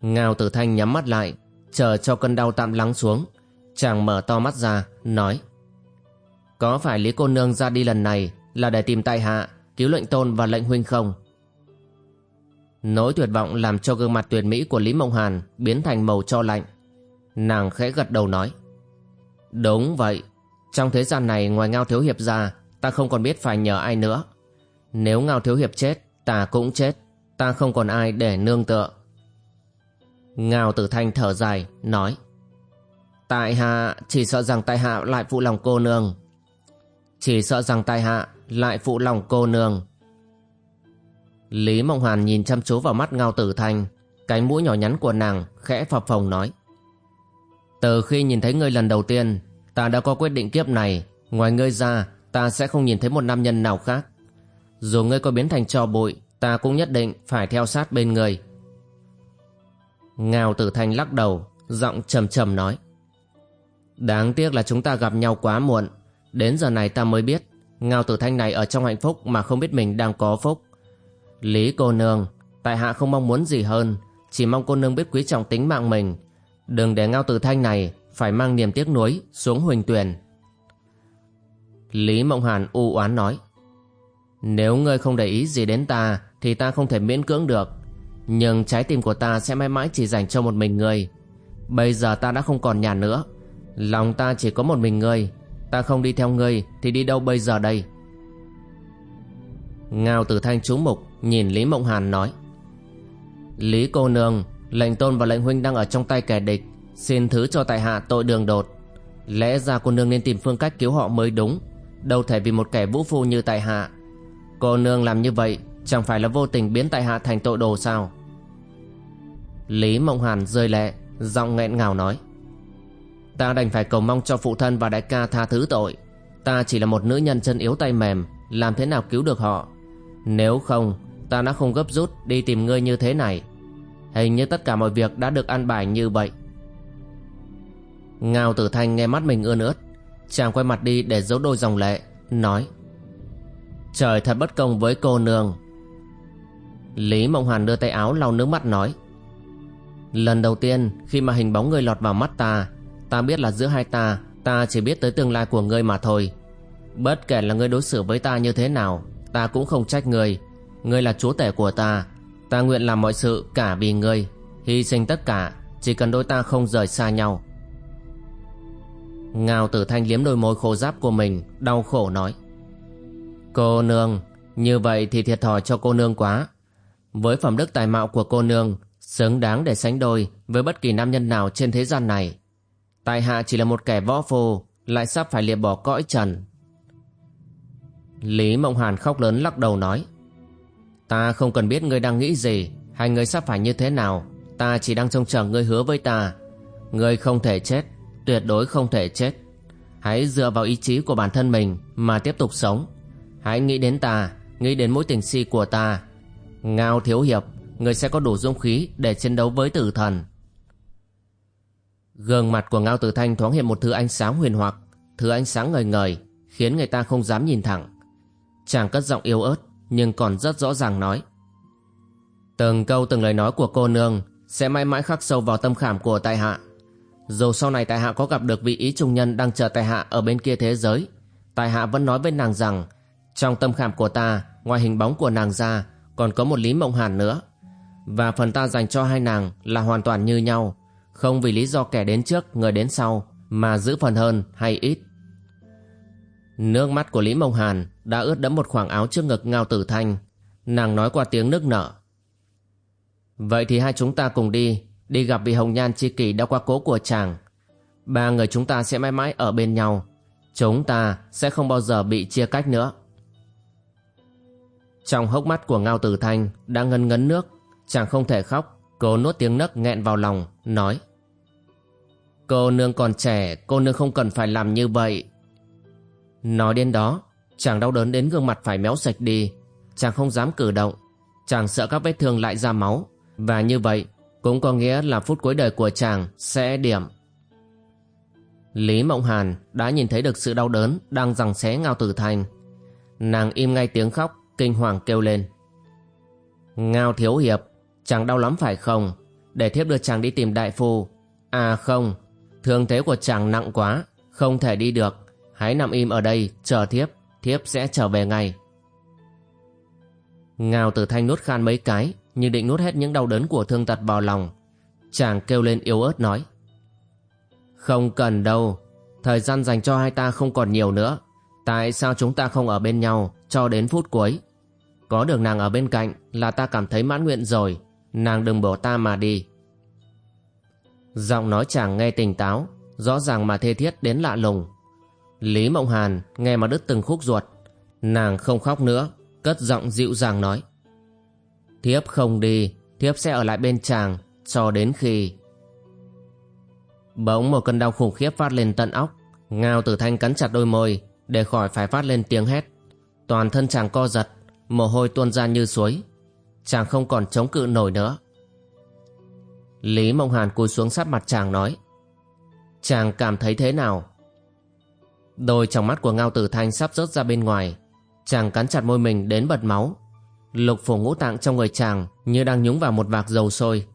Ngao tử thanh nhắm mắt lại, chờ cho cơn đau tạm lắng xuống, Chàng mở to mắt ra, nói Có phải Lý cô nương ra đi lần này là để tìm tại hạ, cứu lệnh tôn và lệnh huynh không? Nỗi tuyệt vọng làm cho gương mặt tuyệt mỹ của Lý Mộng Hàn biến thành màu cho lạnh. Nàng khẽ gật đầu nói Đúng vậy, trong thế gian này ngoài Ngao Thiếu Hiệp ra, ta không còn biết phải nhờ ai nữa. Nếu Ngao Thiếu Hiệp chết, ta cũng chết, ta không còn ai để nương tựa. Ngao Tử Thanh thở dài, nói Tại hạ chỉ sợ rằng tại hạ lại phụ lòng cô nương. Chỉ sợ rằng tại hạ lại phụ lòng cô nương. Lý Mộng Hoàn nhìn chăm chú vào mắt Ngao Tử Thanh, cánh mũi nhỏ nhắn của nàng khẽ phập phồng nói. Từ khi nhìn thấy ngươi lần đầu tiên, ta đã có quyết định kiếp này, ngoài ngươi ra, ta sẽ không nhìn thấy một nam nhân nào khác. Dù ngươi có biến thành trò bụi, ta cũng nhất định phải theo sát bên ngươi. Ngao Tử Thanh lắc đầu, giọng trầm trầm nói. Đáng tiếc là chúng ta gặp nhau quá muộn. Đến giờ này ta mới biết, Ngao tử thanh này ở trong hạnh phúc Mà không biết mình đang có phúc. Lý cô nương, Tại hạ không mong muốn gì hơn, Chỉ mong cô nương biết quý trọng tính mạng mình. Đừng để ngao tử thanh này Phải mang niềm tiếc nuối xuống huỳnh tuyển Lý Mộng Hàn u oán nói, Nếu ngươi không để ý gì đến ta Thì ta không thể miễn cưỡng được. Nhưng trái tim của ta sẽ mãi mãi chỉ dành cho một mình ngươi. Bây giờ ta đã không còn nhà nữa. Lòng ta chỉ có một mình ngươi. Ta không đi theo ngươi Thì đi đâu bây giờ đây? Ngao Tử Thanh chú mục Nhìn Lý Mộng Hàn nói. Lý cô nương, Lệnh tôn và lệnh huynh đang ở trong tay kẻ địch. Xin thứ cho tại hạ tội đường đột. Lẽ ra cô nương nên tìm phương cách cứu họ mới đúng. Đâu thể vì một kẻ vũ phu như tại hạ. Cô nương làm như vậy Chẳng phải là vô tình biến tại hạ thành tội đồ sao? Lý Mộng Hàn rơi lệ, Giọng nghẹn ngào nói. Ta đành phải cầu mong cho phụ thân và đại ca tha thứ tội. Ta chỉ là một nữ nhân chân yếu tay mềm, Làm thế nào cứu được họ? Nếu không, Ta đã không gấp rút đi tìm ngươi như thế này. Hình như tất cả mọi việc đã được an bài như vậy. Ngao tử thanh nghe mắt mình ươn ướt, Chàng quay mặt đi để giấu đôi dòng lệ, Nói, Trời thật bất công với cô nương. Lý Mộng Hoàn đưa tay áo lau nước mắt, nói, Lần đầu tiên khi mà hình bóng ngươi lọt vào mắt ta Ta biết là giữa hai ta Ta chỉ biết tới tương lai của ngươi mà thôi. Bất kể là ngươi đối xử với ta như thế nào, Ta cũng không trách ngươi. Ngươi là chúa tể của ta Ta nguyện làm mọi sự cả vì ngươi, Hy sinh tất cả, Chỉ cần đôi ta không rời xa nhau. Ngao tử thanh liếm đôi môi khô giáp của mình, Đau khổ nói. Cô nương, Như vậy thì thiệt thòi cho cô nương quá. Với phẩm đức tài mạo của cô nương, Xứng đáng để sánh đôi Với bất kỳ nam nhân nào trên thế gian này. Tại hạ chỉ là một kẻ võ phu, Lại sắp phải liệt bỏ cõi trần. Lý Mộng Hàn khóc lớn lắc đầu nói, Ta không cần biết ngươi đang nghĩ gì, Hay ngươi sắp phải như thế nào. Ta chỉ đang trông chờ ngươi hứa với ta. Ngươi không thể chết, Tuyệt đối không thể chết. Hãy dựa vào ý chí của bản thân mình Mà tiếp tục sống. Hãy nghĩ đến ta, Nghĩ đến mối tình si của ta. Ngao thiếu hiệp Người sẽ có đủ dũng khí để chiến đấu với tử thần. Gương mặt của Ngao Tử Thanh thoáng hiện một thứ ánh sáng huyền hoặc, Thứ ánh sáng ngời ngời, Khiến người ta không dám nhìn thẳng. Chàng cất giọng yếu ớt, Nhưng còn rất rõ ràng nói. Từng câu từng lời nói của cô nương Sẽ mãi mãi khắc sâu vào tâm khảm của tại hạ. Dù sau này tại hạ có gặp được vị ý trung nhân Đang chờ tại hạ ở bên kia thế giới, Tại hạ vẫn nói với nàng rằng, Trong tâm khảm của ta, Ngoài hình bóng của nàng ra, Còn có một lý mộng hàn nữa. Và phần ta dành cho hai nàng là hoàn toàn như nhau không vì lý do kẻ đến trước Người đến sau Mà giữ phần hơn hay ít Nước mắt của Lý Mông Hàn đã ướt đẫm một khoảng áo trước ngực Ngao Tử Thanh. Nàng nói qua tiếng nước nở. Vậy thì hai chúng ta cùng đi, đi gặp vị hồng nhan chi kỷ đã qua cố của chàng. Ba người chúng ta sẽ mãi mãi ở bên nhau. Chúng ta sẽ không bao giờ bị chia cách nữa. Trong hốc mắt của Ngao Tử Thanh đã ngân ngấn nước, chàng không thể khóc, cố nuốt tiếng nấc nghẹn vào lòng, nói. Cô nương còn trẻ, cô nương không cần phải làm như vậy. Nói đến đó, chàng đau đớn đến gương mặt phải méo sạch đi. Chàng không dám cử động. Chàng sợ các vết thương lại ra máu. Và như vậy, cũng có nghĩa là phút cuối đời của chàng sẽ điểm. Lý Mộng Hàn đã nhìn thấy được sự đau đớn đang rằng xé Ngao Tử Thanh. Nàng im ngay tiếng khóc, kinh hoàng kêu lên. Ngao Thiếu Hiệp, chàng đau lắm phải không? Để thiếp đưa chàng đi tìm đại phu. À không, thương thế của chàng nặng quá, không thể đi được. Hãy nằm im ở đây, chờ thiếp, thiếp sẽ trở về ngay. Ngào tử thanh nuốt khan mấy cái, nhưng định nuốt hết những đau đớn của thương tật vào lòng. Chàng kêu lên yếu ớt nói. Không cần đâu, thời gian dành cho hai ta không còn nhiều nữa. Tại sao chúng ta không ở bên nhau cho đến phút cuối? Có được nàng ở bên cạnh là ta cảm thấy mãn nguyện rồi, nàng đừng bỏ ta mà đi. Giọng nói chàng nghe tỉnh táo, rõ ràng mà thê thiết đến lạ lùng. Lý Mộng Hàn nghe mà đứt từng khúc ruột. Nàng không khóc nữa, cất giọng dịu dàng nói. Thiếp không đi, thiếp sẽ ở lại bên chàng, cho đến khi... Bỗng một cơn đau khủng khiếp phát lên tận óc. Ngao tử thanh cắn chặt đôi môi, để khỏi phải phát lên tiếng hét. Toàn thân chàng co giật, mồ hôi tuôn ra như suối. Chàng không còn chống cự nổi nữa. Lý Mộng Hàn cúi xuống sát mặt chàng nói. Chàng cảm thấy thế nào? Đôi trong mắt của Ngao Tử Thanh sắp rớt ra bên ngoài. Chàng cắn chặt môi mình đến bật máu. Lục phủ ngũ tạng trong người chàng như đang nhúng vào một vạc dầu sôi.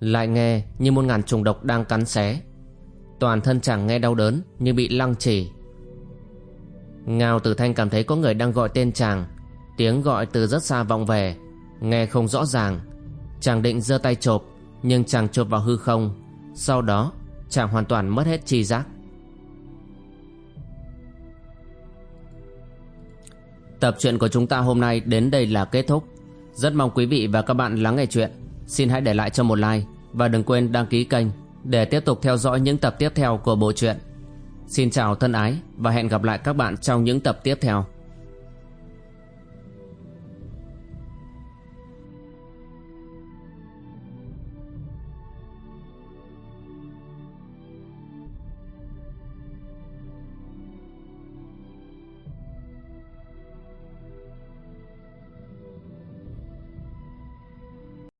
Lại nghe như một ngàn trùng độc đang cắn xé. Toàn thân chàng nghe đau đớn như bị lăng trì. Ngao Tử Thanh cảm thấy có người đang gọi tên chàng. Tiếng gọi từ rất xa vọng về. Nghe không rõ ràng. Chàng định giơ tay chộp nhưng chàng chộp vào hư không. Sau đó chàng hoàn toàn mất hết chi giác. Tập truyện của chúng ta hôm nay đến đây là kết thúc. Rất mong quý vị và các bạn lắng nghe chuyện. Xin hãy để lại cho một like và đừng quên đăng ký kênh để tiếp tục theo dõi những tập tiếp theo của bộ truyện. Xin chào thân ái và hẹn gặp lại các bạn trong những tập tiếp theo.